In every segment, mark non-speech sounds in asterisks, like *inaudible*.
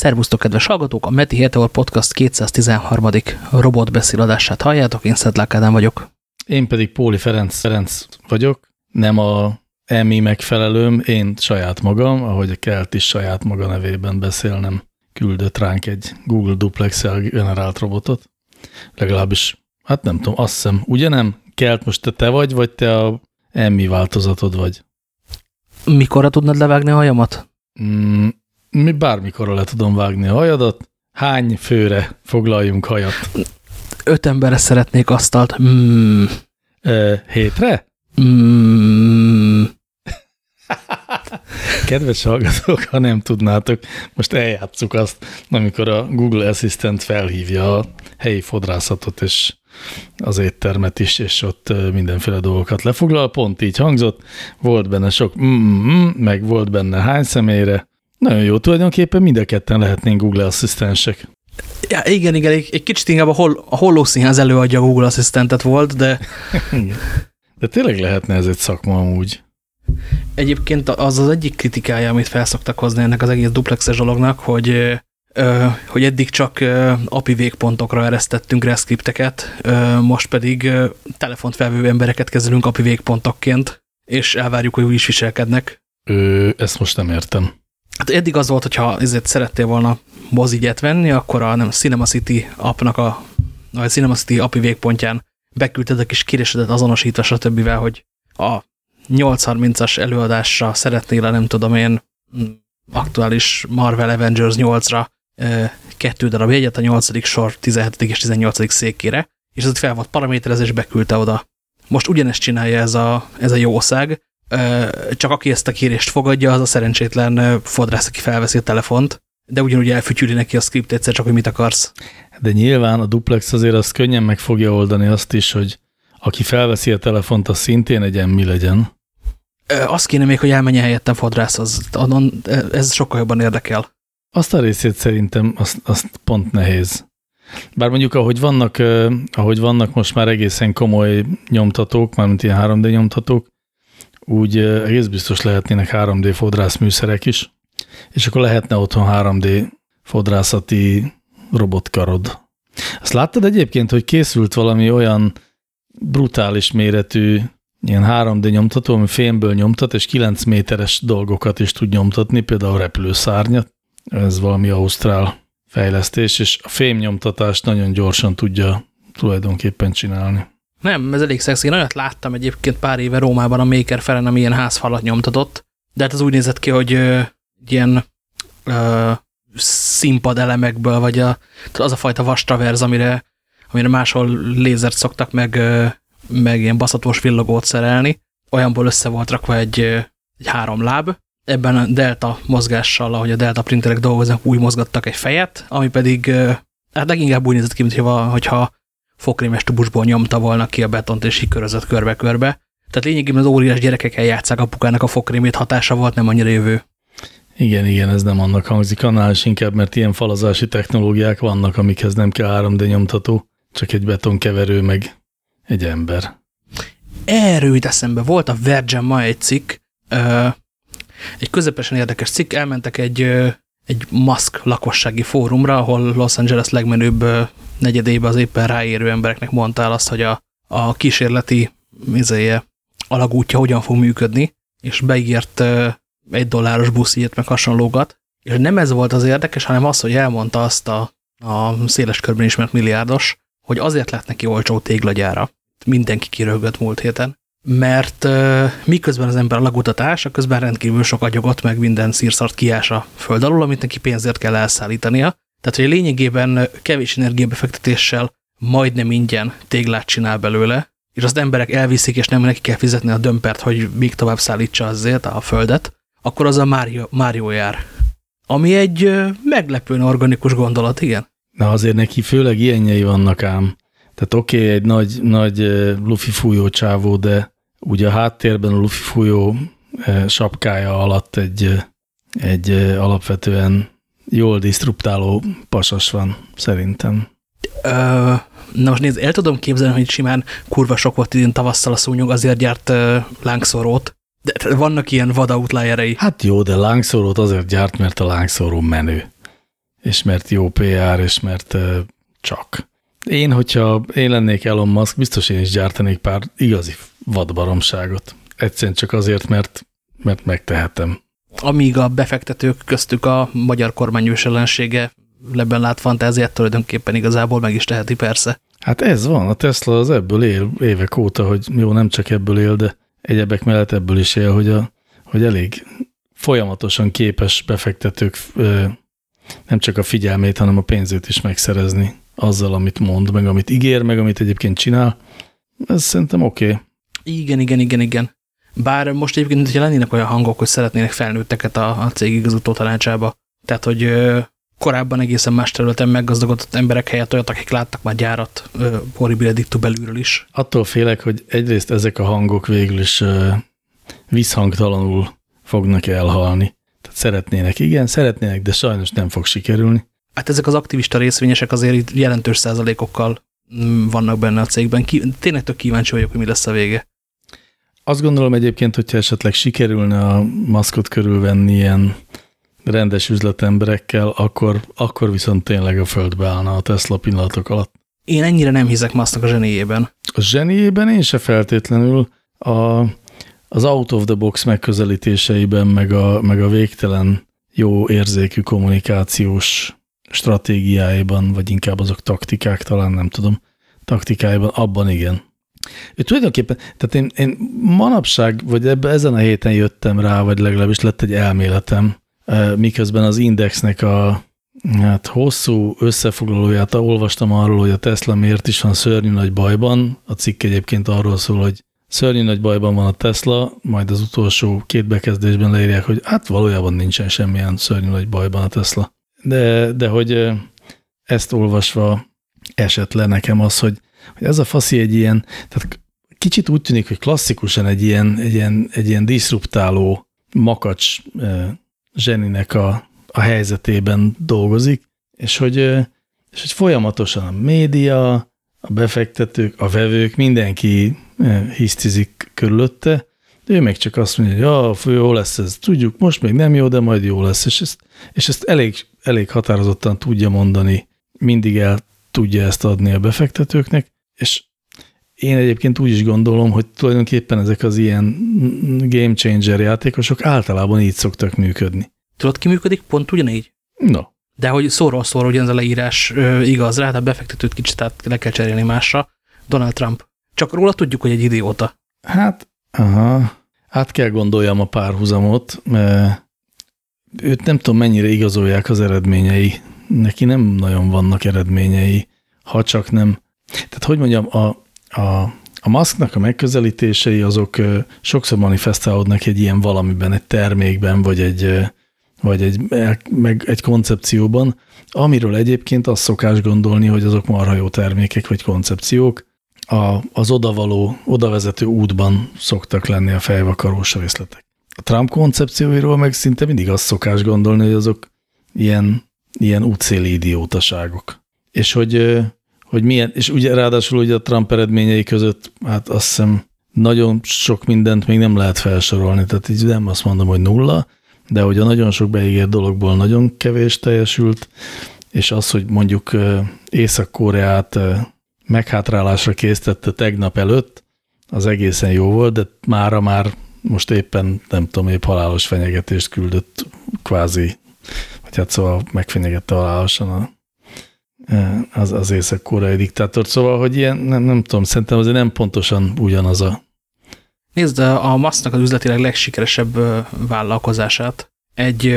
Szervusztok, kedves hallgatók! A Meti Heteor Podcast 213. robotbeszéladását halljátok, én Szedlák Ádám vagyok. Én pedig Póli Ferenc, Ferenc vagyok, nem a EMI megfelelőm, én saját magam, ahogy a Kelt is saját maga nevében beszélnem, küldött ránk egy Google duplex generált robotot. Legalábbis, hát nem tudom, azt hiszem, ugye nem? Kelt, most te, te vagy, vagy te a EMI változatod vagy? Mikorra tudnád levágni a hajamat? Mm, mi bármikor le tudom vágni a hajadat. Hány főre foglaljunk hajat? Öt emberre szeretnék asztalt. Mm. E, hétre? Mm. *laughs* Kedves hallgatók, ha nem tudnátok, most eljátszuk azt, amikor a Google Assistant felhívja a helyi fodrászatot és az éttermet is, és ott mindenféle dolgokat lefoglal. Pont így hangzott, volt benne sok mm, -mm meg volt benne hány személyre, nagyon jó, tulajdonképpen mind a ketten lehetnénk Google asszisztensek. Ja, igen, igen, egy, egy kicsit inkább a, hol, a Holló Színház előadja a Google asszisztentet volt, de... *laughs* de tényleg lehetne ez egy szakma amúgy. Egyébként az az egyik kritikája, amit felszoktak hozni ennek az egész duplexes dolognak, hogy, hogy eddig csak API végpontokra eresztettünk reszkripteket, most pedig telefont felvő embereket kezelünk API végpontokként, és elvárjuk, hogy úgy is viselkednek. Ö, ezt most nem értem. Hát eddig az volt, hogyha ezért szerettél volna mozigyet venni, akkor a nem, Cinema City appnak a, a Cinema City API végpontján beküldted a kis kérésedet azonosítva, stb. hogy a 830-as előadásra szeretnél -e, nem tudom én, aktuális Marvel Avengers 8-ra kettő darab jegyet, a 8. sor 17. és 18. székére, és ez fel volt paraméterezés, beküldte oda. Most ugyanezt csinálja ez a, ez a jószág, csak aki ezt a kérést fogadja, az a szerencsétlen fodrász, aki felveszi a telefont, de ugyanúgy elfütyüli neki a script egyszer csak, hogy mit akarsz. De nyilván a duplex azért azt könnyen meg fogja oldani azt is, hogy aki felveszi a telefont, az szintén egy mi legyen. Azt kéne még, hogy elmenjen helyettem fodrászhoz. Ez sokkal jobban érdekel. Azt a részét szerintem azt, azt pont nehéz. Bár mondjuk, ahogy vannak, ahogy vannak most már egészen komoly nyomtatók, mármint ilyen 3D nyomtatók, úgy egész biztos lehetnének 3D fodrászműszerek is, és akkor lehetne otthon 3D fodrászati robotkarod. Azt láttad egyébként, hogy készült valami olyan brutális méretű ilyen 3D nyomtató, ami fémből nyomtat, és 9 méteres dolgokat is tud nyomtatni, például repülőszárnyat. Ez valami ausztrál fejlesztés, és a fémnyomtatást nagyon gyorsan tudja tulajdonképpen csinálni. Nem, ez elég szexi. Én olyat láttam egyébként pár éve Rómában a Maker Feren, ami ilyen házfalat nyomtatott, de hát az úgy nézett ki, hogy ö, ilyen ö, színpad elemekből, vagy a, az a fajta vastraverz, amire, amire máshol lézert szoktak meg, ö, meg ilyen baszatós villogót szerelni. Olyanból össze volt rakva egy, egy három láb, ebben a delta mozgással, ahogy a delta printerek dolgoznak, úgy mozgattak egy fejet, ami pedig hát leginkább úgy nézett ki, mintha hogyha fokrémes tubusból nyomta volna ki a betont és hikörözött körbe-körbe. Tehát lényegében az óriás gyerekek eljátszák apukának a fokrémét hatása volt, nem annyira jövő. Igen, igen, ez nem annak hangzik, annál is inkább, mert ilyen falazási technológiák vannak, amikhez nem kell 3D nyomtató, csak egy betonkeverő, meg egy ember. Erről jut eszembe. Volt a Virgin ma egy cikk, egy közepesen érdekes cikk, elmentek egy, egy maszk lakossági fórumra, ahol Los Angeles legmenőbb negyedébe az éppen ráérő embereknek mondtál azt, hogy a, a kísérleti izéje, alagútja hogyan fog működni, és beírt egy dolláros buszjét, meg hasonlókat. És nem ez volt az érdekes, hanem az, hogy elmondta azt a, a széles körben ismert milliárdos, hogy azért lett neki olcsó téglagyára. Mindenki kirögött múlt héten. Mert miközben az ember alagútatás, a közben rendkívül sok agyogot, meg minden szírszart kiás a föld alul, amit neki pénzért kell elszállítania, tehát, hogy lényegében kevés energiabefektetéssel majdnem ingyen téglát csinál belőle, és az emberek elviszik, és nem neki kell fizetni a dömpert, hogy még tovább szállítsa azért a földet, akkor az a Mario, Mario jár. Ami egy meglepően organikus gondolat, igen. Na azért neki főleg ilyenjei vannak ám. Tehát oké, okay, egy nagy, nagy lufi fújó csávó, de ugye a háttérben a lufi fújó sapkája alatt egy, egy alapvetően jól disztruptáló pasas van, szerintem. Ö, na most nézd, el tudom képzelni, hogy simán kurva sok volt idén tavasszal a szúnyog, azért gyárt uh, lángszorót. De vannak ilyen vad outlier Hát jó, de lángszórót azért gyárt, mert a lángszóró menő. és mert jó PR, és mert csak. Én, hogyha én lennék Elon Musk, biztos én is gyártanék pár igazi vadbaromságot. Egyszerűen csak azért, mert, mert megtehetem. Amíg a befektetők köztük a magyar kormányos ellensége lebben lát fantáziát, tulajdonképpen igazából meg is teheti persze. Hát ez van, a Tesla az ebből él évek óta, hogy jó, nem csak ebből él, de egyebek mellett ebből is él, hogy, a, hogy elég folyamatosan képes befektetők nem csak a figyelmét, hanem a pénzét is megszerezni azzal, amit mond, meg amit ígér, meg amit egyébként csinál. Ez szerintem oké. Okay. Igen, igen, igen, igen. Bár most egyébként, hogyha lennének olyan hangok, hogy szeretnének felnőtteket a, a cég igazgató tanácsába, tehát, hogy ö, korábban egészen más területen meggazdagodott emberek helyett olyat, akik láttak már gyárat horrible dictu belülről is. Attól félek, hogy egyrészt ezek a hangok végül is ö, visszhangtalanul fognak elhalni. Szeretnének, igen, szeretnének, de sajnos nem fog sikerülni. Hát ezek az aktivista részvényesek azért jelentős százalékokkal mm, vannak benne a cégben. Ki, tényleg tök kíváncsi vagyok, hogy mi lesz a vége. Azt gondolom egyébként, hogyha esetleg sikerülne a maszkot körülvenni ilyen rendes üzletemberekkel, akkor, akkor viszont tényleg a földbe állna a Tesla pillanatok alatt. Én ennyire nem hiszek Musknak a zseniében. A zseniében én se feltétlenül. A, az out of the box megközelítéseiben, meg a, meg a végtelen jó érzékű kommunikációs stratégiáiban, vagy inkább azok taktikák, talán nem tudom, taktikáiban, abban igen. Ő tulajdonképpen, tehát én, én manapság, vagy ebbe, ezen a héten jöttem rá, vagy legalábbis lett egy elméletem, miközben az Indexnek a hát hosszú összefoglalóját olvastam arról, hogy a Tesla miért is van szörnyű nagy bajban. A cikk egyébként arról szól, hogy szörnyű nagy bajban van a Tesla, majd az utolsó két bekezdésben leírják, hogy hát valójában nincsen semmilyen szörnyű nagy bajban a Tesla. De, de hogy ezt olvasva esett le nekem az, hogy, hogy ez a faszi egy ilyen, tehát kicsit úgy tűnik, hogy klasszikusan egy ilyen, egy ilyen, egy ilyen diszruptáló makacs zseninek a, a helyzetében dolgozik, és hogy, és hogy folyamatosan a média, a befektetők, a vevők, mindenki hisztizik körülötte, de ő meg csak azt mondja, hogy ja, jó lesz ez, tudjuk, most még nem jó, de majd jó lesz, és ezt, és ezt elég, elég határozottan tudja mondani, mindig el tudja ezt adni a befektetőknek, és én egyébként úgy is gondolom, hogy tulajdonképpen ezek az ilyen game changer játékosok általában így szoktak működni. Tudod, ki működik? Pont ugyanígy? No. De hogy szóról szóra ugyanaz a leírás igaz rá, a befektetőt kicsit át le kell cserélni másra. Donald Trump. Csak róla tudjuk, hogy egy idióta. Hát, aha, át kell gondoljam a párhuzamot, őt nem tudom mennyire igazolják az eredményei. Neki nem nagyon vannak eredményei, ha csak nem. Tehát hogy mondjam, a, a, a maszknak a megközelítései azok sokszor manifestálódnak egy ilyen valamiben, egy termékben, vagy egy, vagy egy, meg egy koncepcióban, amiről egyébként azt szokás gondolni, hogy azok marha jó termékek vagy koncepciók, a, az odavaló, odavezető útban szoktak lenni a fejvakarós részletek. A Trump koncepcióiról meg szinte mindig azt szokás gondolni, hogy azok ilyen, ilyen útszéli idiótaságok. És hogy hogy milyen, és ugye ráadásul ugye a Trump eredményei között, hát azt hiszem nagyon sok mindent még nem lehet felsorolni, tehát így nem azt mondom, hogy nulla, de hogy a nagyon sok beígért dologból nagyon kevés teljesült, és az, hogy mondjuk Észak-Koreát meghátrálásra készítette tegnap előtt, az egészen jó volt, de mára már most éppen, nem tudom, épp halálos fenyegetést küldött kvázi, vagy hát szóval megfenyegette halálosan a az, az észak-koreai diktátor. Szóval, hogy ilyen, nem, nem tudom, szerintem azért nem pontosan ugyanaz a... Nézd, a MASZ-nak az üzletileg legsikeresebb vállalkozását egy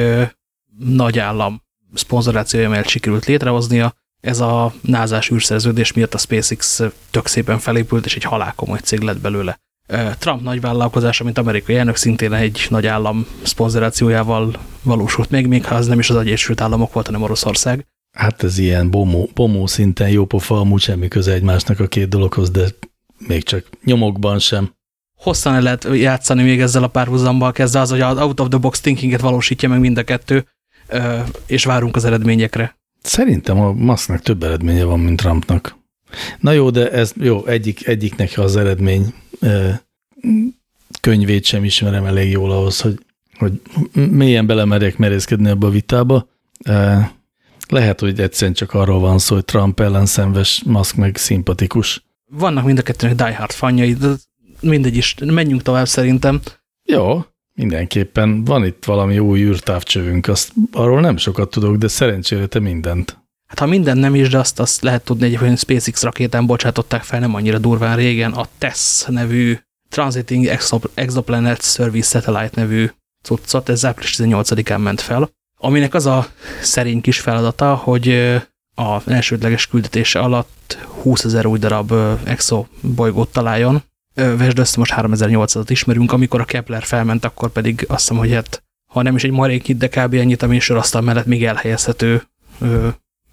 nagy állam szponzorációja mellett sikerült létrehoznia. Ez a názás űrszerződés miatt a SpaceX tök szépen felépült, és egy halálkomoly cég lett belőle. Trump nagy vállalkozása, mint amerikai elnök szintén egy nagy állam szponzorációjával valósult meg, még ha az nem is az Egyesült Államok volt, hanem Oroszország. Hát ez ilyen bomó, bomó szinten jó pofa, amúgy semmi köze egymásnak a két dologhoz, de még csak nyomokban sem. Hosszan el lehet játszani még ezzel a párhuzammal kezdve az, hogy az out of the box thinkinget valósítja meg mind a kettő, és várunk az eredményekre. Szerintem a Musknak több eredménye van, mint Trumpnak. Na jó, de ez jó, egyik, egyiknek az eredmény könyvét sem ismerem elég jól ahhoz, hogy, hogy mélyen belemerjek merészkedni ebbe a vitába Lehet, hogy egyszerűen csak arról van szó, hogy Trump ellenszenves maszk meg szimpatikus. Vannak mind a kettőnek Die Hard fanjai, de mindegy is, menjünk tovább szerintem. Jó, mindenképpen van itt valami új űrtávcsövünk, azt arról nem sokat tudok, de szerencsére te mindent. Hát ha minden nem is, de azt, azt lehet tudni, hogy SpaceX rakétán bocsátották fel nem annyira durván régen a TESS nevű Transiting Exoplanet Service Satellite nevű cuccot, ez április 18-án ment fel, aminek az a szerény kis feladata, hogy a elsődleges küldetése alatt 20 ezer új darab exo bolygót találjon. Vesd össze, most 3800-at ismerünk, amikor a Kepler felment, akkor pedig azt hiszem, hogy hát, ha nem is egy marék de kb. ennyit, ami sorasztal mellett még elhelyezhető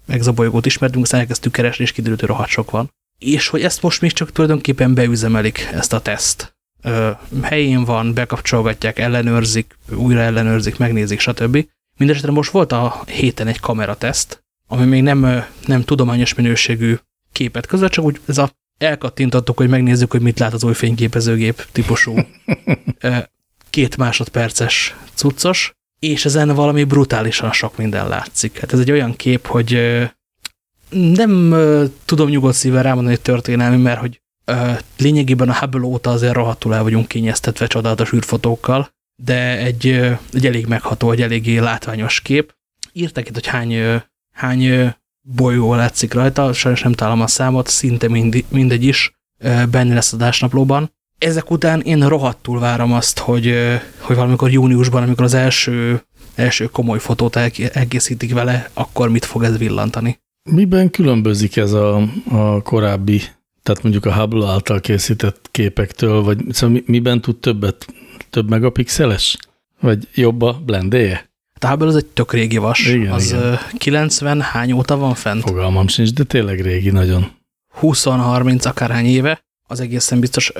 exobolygót ismertünk, aztán elkezdtük keresni, és kiderült, hogy rohadt sok van. És hogy ezt most még csak tulajdonképpen beüzemelik, ezt a teszt. Ö, helyén van, bekapcsolgatják, ellenőrzik, újra ellenőrzik, megnézik, stb. Mindenesetre most volt a héten egy kamerateszt, ami még nem, nem tudományos minőségű képet között, csak úgy ez a elkattintottuk, hogy megnézzük, hogy mit lát az új fényképezőgép típusú *laughs* két másodperces cuccos, és ezen valami brutálisan sok minden látszik. Hát ez egy olyan kép, hogy nem tudom nyugodt szívvel rámondani, hogy történelmi, mert hogy lényegében a Hubble óta azért rohadtul el vagyunk kényeztetve csodálatos űrfotókkal, de egy, egy elég megható, egy eléggé látványos kép. Írtak itt, hogy hány, hány bolyó látszik rajta, sajnos nem találom a számot, szinte mindegy, mindegy is, benne lesz a dásnaplóban ezek után én rohadtul várom azt, hogy, hogy valamikor júniusban, amikor az első, első komoly fotót elkészítik vele, akkor mit fog ez villantani. Miben különbözik ez a, a korábbi, tehát mondjuk a Hubble által készített képektől, vagy szóval miben tud többet, több megapixeles? Vagy jobb a blendéje? Hubble az egy tök régi vas. Igen, az igen. 90 hány óta van fent? Fogalmam sincs, de tényleg régi nagyon. 20-30 akárhány éve, az egészen biztos.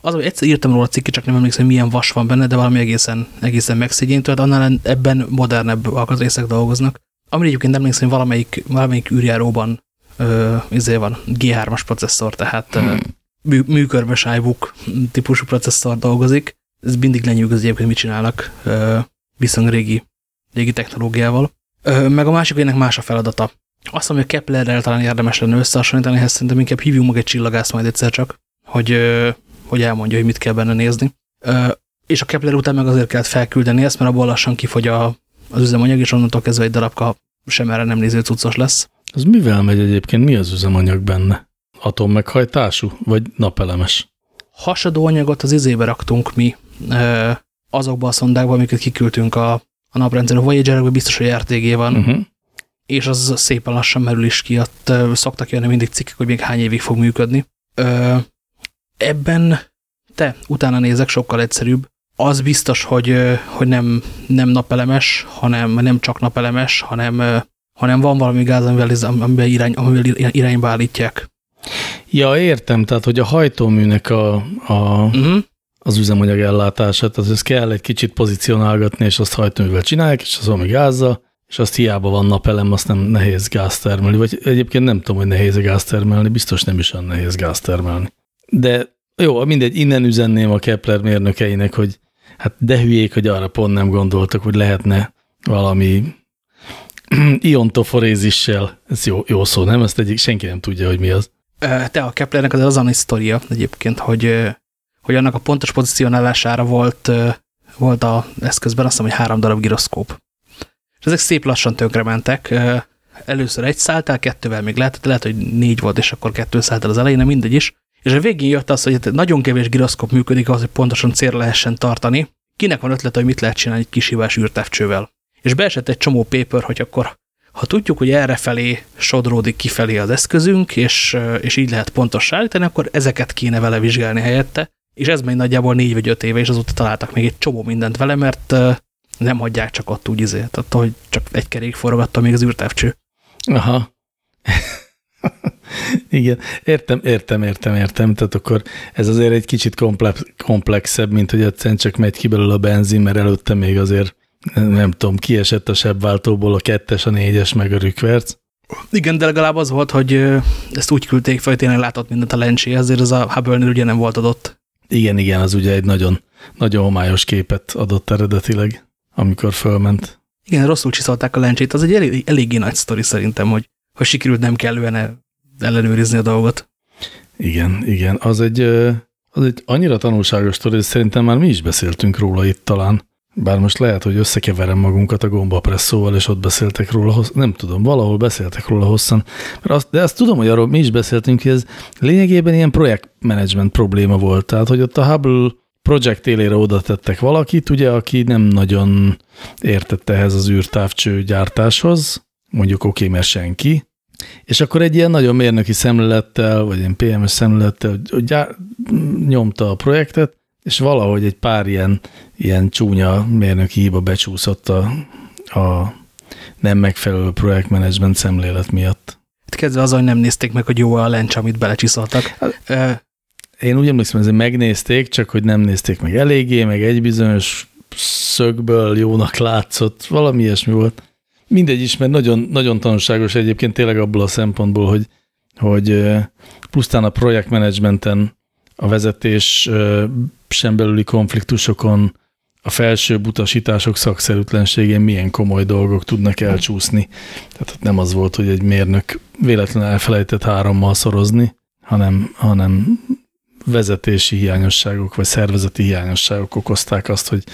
Az, hogy egyszer írtam róla a cikki, csak nem emlékszem, milyen vas van benne, de valami egészen, egészen megszegyéntő, annál ebben modernebb alkatrészek dolgoznak. Ami egyébként emlékszem, hogy valamelyik, valamelyik űrjáróban ö, izé van, G3-as processzor, tehát hmm. mű, műkörmös iBook típusú processzor dolgozik. Ez mindig lenyűgöz egyébként, mit csinálnak ö, viszonylag régi, régi technológiával. Ö, meg a másik, ennek más a feladata. Azt mondom, hogy a Keplerrel talán érdemes lenne összehasonlítani, ehhez szerintem inkább hívjunk meg egy csillagász majd egyszer csak, hogy hogy elmondja, hogy mit kell benne nézni. És a Kepler után meg azért kellett felküldeni ezt, mert abból lassan kifogy a, az üzemanyag, és onnantól kezdve egy darabka sem erre nem néző cuccos lesz. Az mivel megy egyébként? Mi az üzemanyag benne? Atommeghajtású, vagy napelemes? Hasadó anyagot az izébe raktunk mi azokba a szondákba, amiket kiküldtünk a, a naprendszerű voyager biztos, hogy RTG van, uh mhm. -huh. és az szépen lassan merül is ki. Ott szoktak jönni mindig cikkek, hogy még hány évig fog működni ebben te utána nézek, sokkal egyszerűbb. Az biztos, hogy, hogy nem, nem napelemes, hanem nem csak napelemes, hanem, hanem van valami gáz, amivel, amivel, irány, amivel irányba állítják. Ja, értem, tehát, hogy a hajtóműnek a, a, uh mhm. -huh. Az üzemanyag ellátását, az ez kell egy kicsit pozícionálgatni, és azt hajtóművel csinálják, és az valami gázza, és azt hiába van napelem, azt nem nehéz gáz termelni, vagy egyébként nem tudom, hogy nehéz gáz termelni, biztos nem is olyan nehéz gáz termelni. De jó, mindegy, innen üzenném a Kepler mérnökeinek, hogy hát de hülyék, hogy arra pont nem gondoltak, hogy lehetne valami *clears throat* iontoforézissel, ez jó, jó szó, nem? Ezt egyik senki nem tudja, hogy mi az. Te a Keplernek az az a sztoria egyébként, hogy, hogy annak a pontos pozicionálására volt, volt a eszközben azt hiszem, hogy három darab giroszkóp. És ezek szép lassan tönkrementek. Először egy szálltál, kettővel még lehetett, lehet, hogy négy volt, és akkor kettő szálltál az elején, mindegy is. És a végén jött az, hogy nagyon kevés giroszkop működik ahhoz, hogy pontosan célra lehessen tartani. Kinek van ötlete, hogy mit lehet csinálni egy kis hívás űrtávcsővel. És beesett egy csomó paper, hogy akkor ha tudjuk, hogy erre felé sodródik kifelé az eszközünk, és, és így lehet pontosan állítani, akkor ezeket kéne vele vizsgálni helyette. És ez megy nagyjából négy vagy öt éve, és azóta találtak még egy csomó mindent vele, mert nem hagyják csak ott úgy izé, tehát hogy csak egy kerék forgatta még az űrtávcső. Aha. *laughs* Igen, értem, értem, értem, értem. Tehát akkor ez azért egy kicsit komplex, komplexebb, mint hogy egyszerűen csak megy ki belőle a benzin, mert előtte még azért nem tudom, kiesett a sebváltóból a kettes, a négyes, meg a rükverc. Igen, de legalább az volt, hogy ezt úgy küldték fel, hogy tényleg látott mindent a lencsé, ezért az a hubble ugye nem volt adott. Igen, igen, az ugye egy nagyon, nagyon homályos képet adott eredetileg, amikor fölment. Igen, rosszul csiszolták a lencsét. Az egy elég, eléggé nagy sztori szerintem, hogy, hogy sikerült nem kellően ellenőrizni a dolgot. Igen, igen. Az egy, az egy annyira tanulságos sztori, szerintem már mi is beszéltünk róla itt talán. Bár most lehet, hogy összekeverem magunkat a gombapresszóval, és ott beszéltek róla, nem tudom, valahol beszéltek róla hosszan. De azt tudom, hogy arról mi is beszéltünk, hogy ez lényegében ilyen projektmenedzsment probléma volt. Tehát, hogy ott a Hubble projekt élére oda tettek valakit, ugye, aki nem nagyon értett ehhez az űrtávcső gyártáshoz, mondjuk oké, mert senki, és akkor egy ilyen nagyon mérnöki szemlélettel, vagy ilyen PMS szemlélettel gyár, nyomta a projektet, és valahogy egy pár ilyen, ilyen csúnya mérnöki hiba becsúszott a, a nem megfelelő projektmenedzsment szemlélet miatt. Hát kezdve az, hogy nem nézték meg, hogy jó a lencs, amit belecsiszoltak. Hát, én úgy emlékszem, hogy megnézték, csak hogy nem nézték meg eléggé, meg egy bizonyos szögből jónak látszott, valami ilyesmi volt. Mindegy is, mert nagyon, nagyon tanulságos egyébként tényleg abból a szempontból, hogy, hogy pusztán a projektmenedzsmenten, a vezetés sem belüli konfliktusokon, a felső utasítások szakszerűtlenségén milyen komoly dolgok tudnak elcsúszni. Tehát nem az volt, hogy egy mérnök véletlenül elfelejtett hárommal szorozni, hanem, hanem vezetési hiányosságok, vagy szervezeti hiányosságok okozták azt, hogy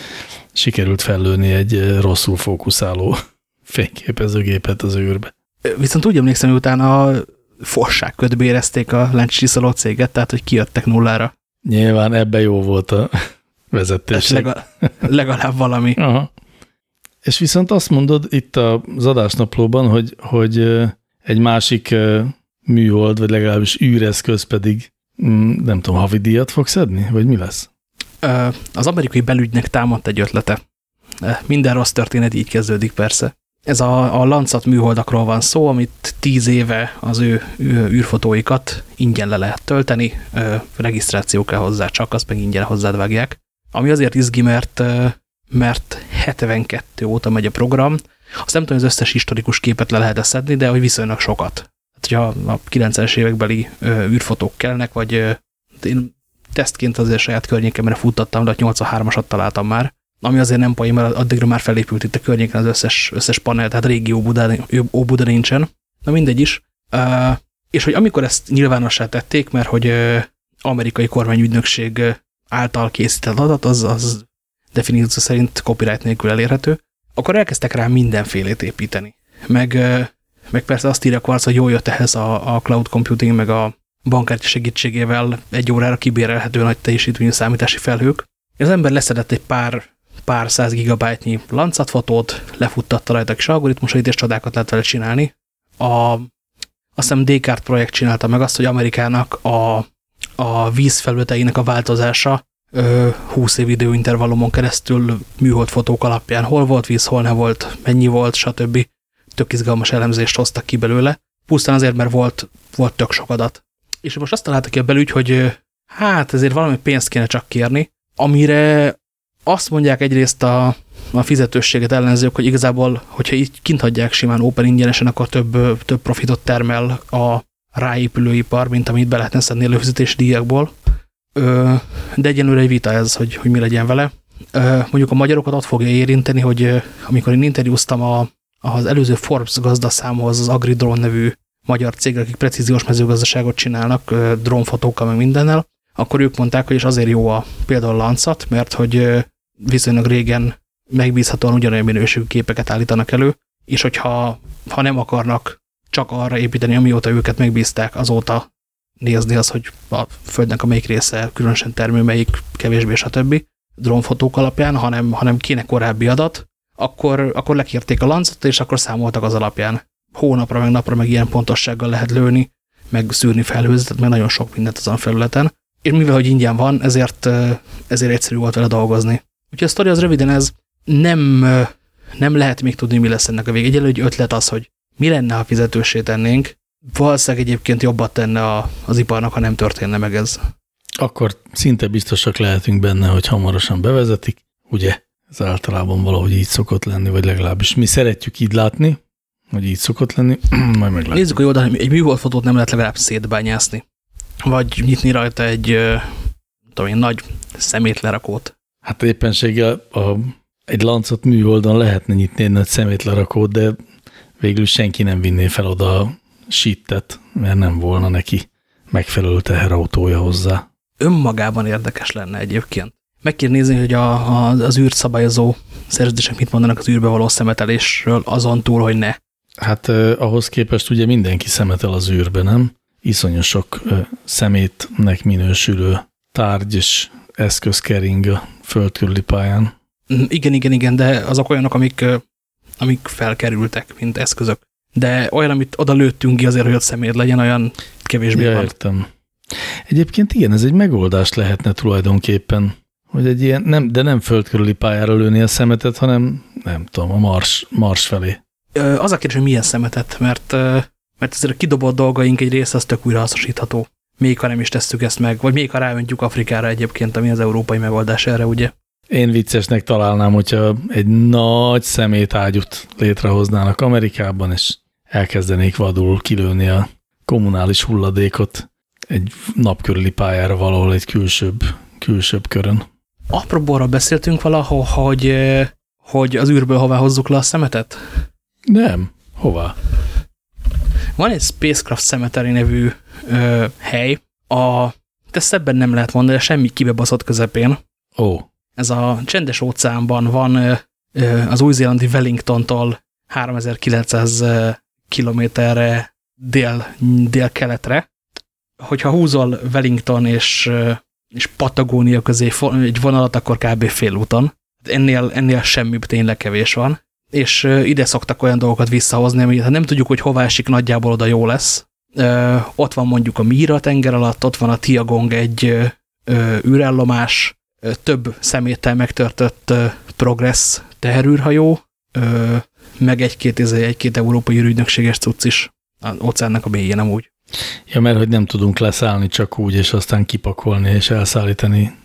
sikerült fellőni egy rosszul fókuszáló *laughs* fényképezőgépet az űrbe. Viszont úgy emlékszem, hogy utána fosságköt bérezték a lencsiszoló céget, tehát hogy kijöttek nullára. Nyilván ebbe jó volt a *laughs* vezetés. Legalább, legalább valami. Aha. És viszont azt mondod itt az adásnaplóban, hogy, hogy egy másik műhold, vagy legalábbis űreszköz pedig mm, nem tudom, havidíjat fog szedni? Vagy mi lesz? Az amerikai belügynek támadt egy ötlete. Minden rossz történet így kezdődik persze. Ez a, a Lancat műholdakról van szó, amit tíz éve az ő, ő űrfotóikat ingyen le lehet tölteni, regisztráció kell hozzá, csak azt meg ingyen hozzád vágják. Ami azért izgi, mert, mert 72 óta megy a program. Azt nem tudom, hogy az összes historikus képet le lehet szedni, de hogy viszonylag sokat. Tehát, hogyha a 90-es évekbeli űrfotók kellnek, vagy én tesztként azért saját környékemre futtattam, de 83-asat találtam már, ami azért nem poén, mert addigra már felépült itt a környéken az összes, összes panel, tehát régi Óbuda, Óbuda nincsen. Na mindegy is. Uh, és hogy amikor ezt nyilvánossá tették, mert hogy uh, amerikai kormányügynökség által készített adat, az, az definíció szerint copyright nélkül elérhető, akkor elkezdtek rá mindenfélét építeni. Meg, uh, meg persze azt írja Quartz, hogy jól jött ehhez a, a cloud computing, meg a bankkártya segítségével egy órára kibérelhető nagy teljesítményű számítási felhők. Az ember leszedett egy pár pár száz gigabájtnyi lancatfotót, lefuttatta rajta kis algoritmusait, és csodákat lehet vele csinálni. A, azt hiszem Descartes projekt csinálta meg azt, hogy Amerikának a, a vízfelületeinek a változása ö, 20 év időintervallumon keresztül műhold fotók alapján hol volt víz, hol ne volt, mennyi volt, stb. Tök izgalmas elemzést hoztak ki belőle. Pusztán azért, mert volt, volt tök sok adat. És most azt találtak ki a belügy, hogy hát ezért valami pénzt kéne csak kérni, amire azt mondják egyrészt a, a fizetősséget ellenzők, hogy igazából, hogyha így kint hagyják simán open ingyenesen, akkor több, több profitot termel a ráépülő ipar, mint amit be lehetne szedni előfizetési díjakból. De egyenlőre egy vita ez, hogy, hogy mi legyen vele. Mondjuk a magyarokat ott fogja érinteni, hogy amikor én interjúztam a, az előző Forbes gazdaszámhoz az Agridrone nevű magyar cég, akik precíziós mezőgazdaságot csinálnak, drónfotókkal meg mindennel, akkor ők mondták, hogy és azért jó a például Lancat, mert hogy viszonylag régen megbízhatóan ugyanolyan minőségű képeket állítanak elő, és hogyha ha nem akarnak csak arra építeni, amióta őket megbízták, azóta nézni az, hogy a Földnek a melyik része különösen termő, melyik kevésbé, stb. drónfotók alapján, hanem, hanem kéne korábbi adat, akkor, akkor lekérték a lancot, és akkor számoltak az alapján. Hónapra, meg napra, meg ilyen pontossággal lehet lőni, meg szűrni felhőzetet, meg nagyon sok mindent azon felületen. És mivel, hogy ingyen van, ezért, ezért egyszerű volt vele dolgozni. Úgyhogy a sztori az röviden ez, nem, nem lehet még tudni, mi lesz ennek a vége. Egyelőre egy ötlet az, hogy mi lenne, ha fizetősé tennénk. Valószínűleg egyébként jobbat tenne a, az iparnak, ha nem történne meg ez. Akkor szinte biztosak lehetünk benne, hogy hamarosan bevezetik. Ugye ez általában valahogy így szokott lenni, vagy legalábbis mi szeretjük így látni, hogy így szokott lenni, *clears throat* majd meglátjuk. Nézzük, hogy oda, egy műholdfotót nem lehet legalább szétbányászni. Vagy nyitni rajta egy, tudom én, nagy szemétlerakót. Hát éppenséggel a egy lancot műholdon lehetne nyitni egy nagy szemétlerakót, de végül senki nem vinné fel oda a sittet, mert nem volna neki megfelelő teherautója hozzá. Önmagában érdekes lenne egyébként. Meg kéne nézni, hogy a, a, az űrt szabályozó szerződések mit mondanak az űrbe való szemetelésről, azon túl, hogy ne. Hát eh, ahhoz képest ugye mindenki szemetel az űrbe, nem? Iszonyos sok eh, szemétnek minősülő tárgy és eszköz kering a föld pályán. Igen, igen, igen, de azok olyanok, amik, amik felkerültek, mint eszközök. De olyan, amit oda lőttünk ki azért, hogy ott személy legyen, olyan kevésbé ja, van. értem. Egyébként igen, ez egy megoldás lehetne tulajdonképpen, hogy egy ilyen, nem, de nem földkörüli pályára lőni a szemetet, hanem nem tudom, a mars, mars felé. Az a kérdés, hogy milyen szemetet, mert, mert azért a kidobott dolgaink egy része az tök újrahasznosítható. Még ha nem is tesszük ezt meg, vagy még ha ráöntjük Afrikára egyébként, ami az európai megoldás erre, ugye? Én viccesnek találnám, hogyha egy nagy szemétágyút létrehoznának Amerikában, és elkezdenék vadul kilőni a kommunális hulladékot egy napkörüli pályára valahol egy külsőbb, külsőbb körön. Apropóra beszéltünk valahol, hogy, hogy az űrből hová hozzuk le a szemetet? Nem. Hová? Van egy Spacecraft Cemetery nevű ö, hely, a, de szebben nem lehet mondani, semmi kibebaszott közepén. Ó. Ez a csendes óceánban van ö, ö, az új-zélandi Wellingtontól 3900 kilométerre dél, dél-keletre. Hogyha húzol Wellington és, és Patagónia közé egy vonalat, akkor kb. fél úton. Ennél, ennél semmi tényleg kevés van. És ide szoktak olyan dolgokat visszahozni, amit ha nem tudjuk, hogy hová esik, nagyjából oda jó lesz. Ott van mondjuk a Mira tenger alatt, ott van a Tiagong egy űrállomás, több szeméttel megtörtött Progress teherűrhajó, meg egy-két egy-két európai ürügynökséges cucc is az óceánnak a mélyén nem úgy. Ja, mert hogy nem tudunk leszállni csak úgy, és aztán kipakolni és elszállítani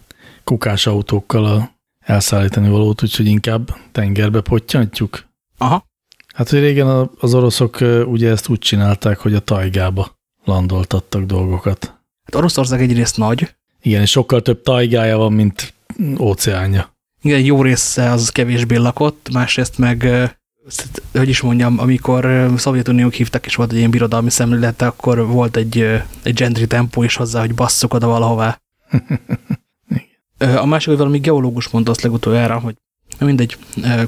kukás autókkal a elszállítani valót, úgyhogy inkább tengerbe pottyantjuk. Aha. Hát, hogy régen az oroszok ugye ezt úgy csinálták, hogy a tajgába landoltattak dolgokat. Hát Oroszország egyrészt nagy. Igen, és sokkal több tajgája van, mint óceánja. Igen, jó része az kevésbé lakott, másrészt meg hogy is mondjam, amikor Szovjetuniók hívtak, és volt egy ilyen birodalmi szemlélete, akkor volt egy, egy gentry tempó is hozzá, hogy basszuk oda valahová. *laughs* a másik, hogy valami geológus mondta azt legutoljára, hogy mindegy,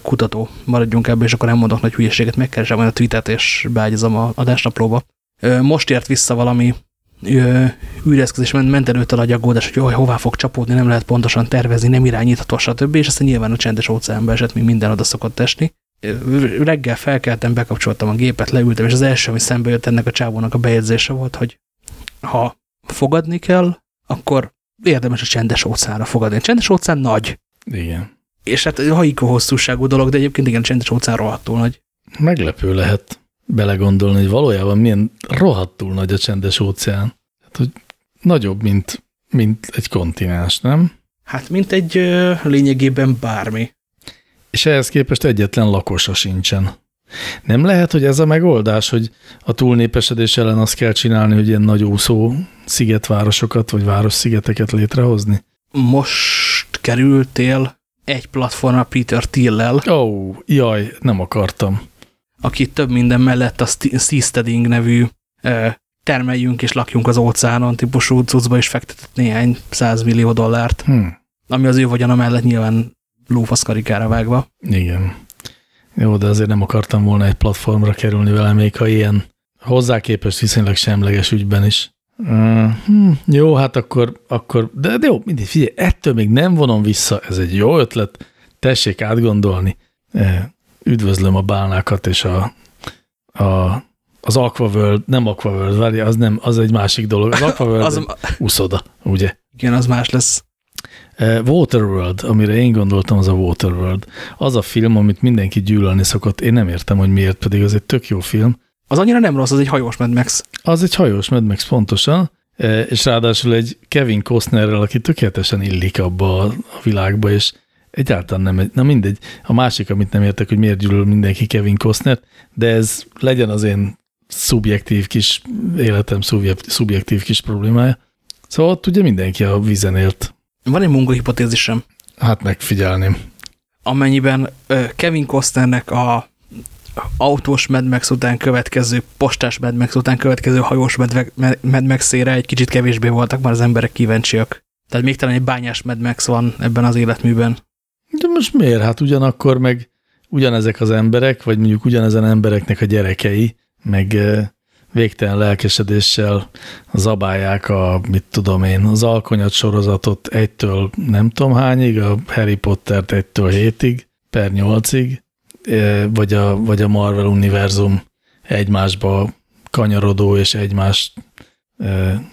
kutató, maradjunk ebbe, és akkor nem mondok nagy hülyeséget, megkeresem a tweetet, és beágyazom a adásnaplóba. Most ért vissza valami űreszköz, és ment előtte a agyagódás, hogy jaj, hová fog csapódni, nem lehet pontosan tervezni, nem irányítható, stb. És aztán nyilván a csendes óceánba esett, még minden oda szokott esni reggel felkeltem, bekapcsoltam a gépet, leültem, és az első, ami szembe jött ennek a csávónak a bejegyzése volt, hogy ha fogadni kell, akkor érdemes a csendes óceánra fogadni. A csendes óceán nagy. Igen. És hát haikó hosszúságú dolog, de egyébként igen, a csendes óceán rohadtul nagy. Meglepő lehet belegondolni, hogy valójában milyen rohadtul nagy a csendes óceán. Hát, hogy nagyobb, mint, mint egy kontinens, nem? Hát, mint egy ö, lényegében bármi és ehhez képest egyetlen lakosa sincsen. Nem lehet, hogy ez a megoldás, hogy a túlnépesedés ellen azt kell csinálni, hogy ilyen nagy úszó szigetvárosokat, vagy városszigeteket létrehozni? Most kerültél egy platformra Peter Thiel-lel. Ó, oh, jaj, nem akartam. Aki több minden mellett a Seasteading nevű termeljünk és lakjunk az óceánon típusú cuccba is fektetett néhány százmillió dollárt. Hmm. Ami az ő vagyona mellett nyilván lófaszkarikára vágva. Igen. Jó, de azért nem akartam volna egy platformra kerülni vele, még ha ilyen hozzá képest viszonylag semleges ügyben is. Uh, hm, jó, hát akkor, akkor de, de jó, mindig figyelj, ettől még nem vonom vissza, ez egy jó ötlet, tessék átgondolni. Üdvözlöm a bálnákat és a, a az Aquaworld, nem Aquaworld, várj, az nem, az egy másik dolog. Az Aquaworld *laughs* az, uszoda, ugye? Igen, az más lesz. Waterworld, amire én gondoltam, az a Waterworld. Az a film, amit mindenki gyűlölni szokott. Én nem értem, hogy miért, pedig az egy tök jó film. Az annyira nem rossz, az egy hajós Mad Max. Az egy hajós Mad Max, pontosan. És ráadásul egy Kevin Costnerrel, aki tökéletesen illik abba a világba, és egyáltalán nem, na mindegy. A másik, amit nem értek, hogy miért gyűlöl mindenki Kevin Costner, de ez legyen az én szubjektív kis életem szubjektív kis problémája. Szóval ott ugye mindenki a vízen élt. Van egy munkahipotézisem. Hát megfigyelném. amennyiben Kevin Costnernek a autós Mad Max után következő, postás Mad Max után következő hajós Mad, Max-ére egy kicsit kevésbé voltak már az emberek kíváncsiak. Tehát még talán egy bányás Mad Max van ebben az életműben. De most miért? Hát ugyanakkor meg ugyanezek az emberek, vagy mondjuk ugyanezen embereknek a gyerekei, meg végtelen lelkesedéssel zabálják a, mit tudom én, az alkonyat sorozatot egytől nem tudom hányig, a Harry Pottert egytől hétig, per nyolcig, vagy a, vagy a Marvel univerzum egymásba kanyarodó és egymás,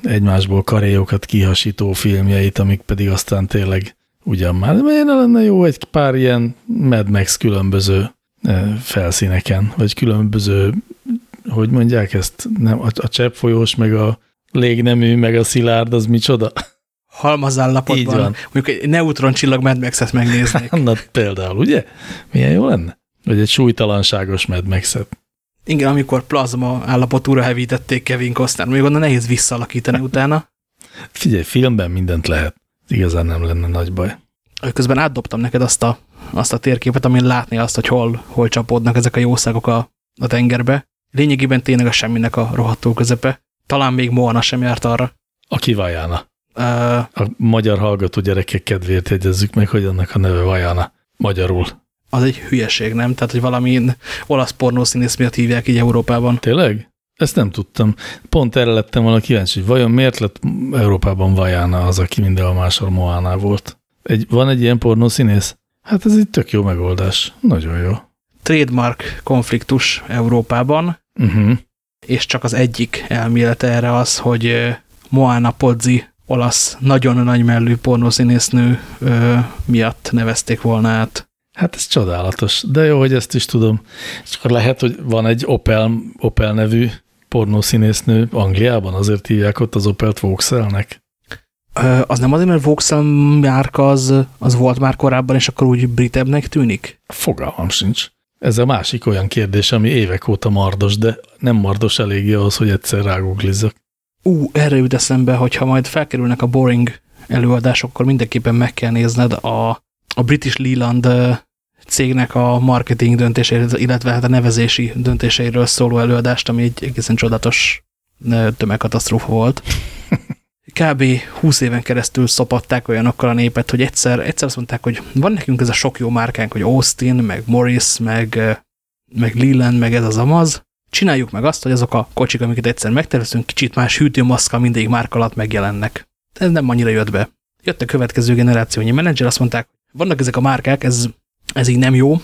egymásból karéjokat kihasító filmjeit, amik pedig aztán tényleg ugyan már, miért lenne jó egy pár ilyen Mad Max különböző felszíneken, vagy különböző, hogy mondják ezt, nem, a, a cseppfolyós, meg a légnemű, meg a szilárd, az micsoda? Halmazállapotban. Így van. Mondjuk egy neutron csillag Mad Max-et megnéznék. *laughs* Na például, ugye? Milyen jó lenne? Vagy egy súlytalanságos Mad Max-et. Igen, amikor plazma állapotúra hevítették Kevin Costner, még onnan nehéz visszalakítani *laughs* utána. Figyelj, filmben mindent lehet. Igazán nem lenne nagy baj. Közben átdobtam neked azt a, azt a térképet, amin látni azt, hogy hol, hol csapódnak ezek a jószágok a, a tengerbe. Lényegében tényleg a semminek a rohadtó közepe. Talán még Moana sem járt arra. Aki Vajana. Uh, a magyar hallgató gyerekek kedvéért jegyezzük meg, hogy annak a neve Vajana. Magyarul az egy hülyeség, nem? Tehát, hogy valami olasz pornószínész miatt hívják így Európában. Tényleg? Ezt nem tudtam. Pont erre lettem volna kíváncsi, hogy vajon miért lett Európában Vajána az, aki mindenhol máshol Moana volt. Egy, van egy ilyen pornószínész? Hát ez egy tök jó megoldás. Nagyon jó. Trademark konfliktus Európában, uh mhm. -huh. és csak az egyik elmélete erre az, hogy Moana Pozzi olasz, nagyon nagy mellű pornószínésznő miatt nevezték volna át Hát ez csodálatos, de jó, hogy ezt is tudom. És akkor lehet, hogy van egy Opel, Opel nevű pornószínésznő Angliában, azért hívják ott az Opelt Vauxhallnek. Az nem azért, mert Vauxhall márka az, az volt már korábban, és akkor úgy britebbnek tűnik? Fogalmam sincs. Ez a másik olyan kérdés, ami évek óta mardos, de nem mardos eléggé ahhoz, hogy egyszer ráguglizzak. Ú, erre jut eszembe, hogyha majd felkerülnek a boring előadások, akkor mindenképpen meg kell nézned a a British Leland cégnek a marketing döntéseiről, illetve hát a nevezési döntéseiről szóló előadást, ami egy egészen csodatos tömegkatasztrófa volt. *laughs* Kb. 20 éven keresztül szopatták olyanokkal a népet, hogy egyszer, egyszer azt mondták, hogy van nekünk ez a sok jó márkánk, hogy Austin, meg Morris, meg, meg Leland, meg ez az amaz. Csináljuk meg azt, hogy azok a kocsik, amiket egyszer megterveztünk, kicsit más hűtőmaszkal mindegyik márka alatt megjelennek. Ez nem annyira jött be. Jött a következő generációnyi menedzser, azt mondták, vannak ezek a márkák, ez, ez így nem jó,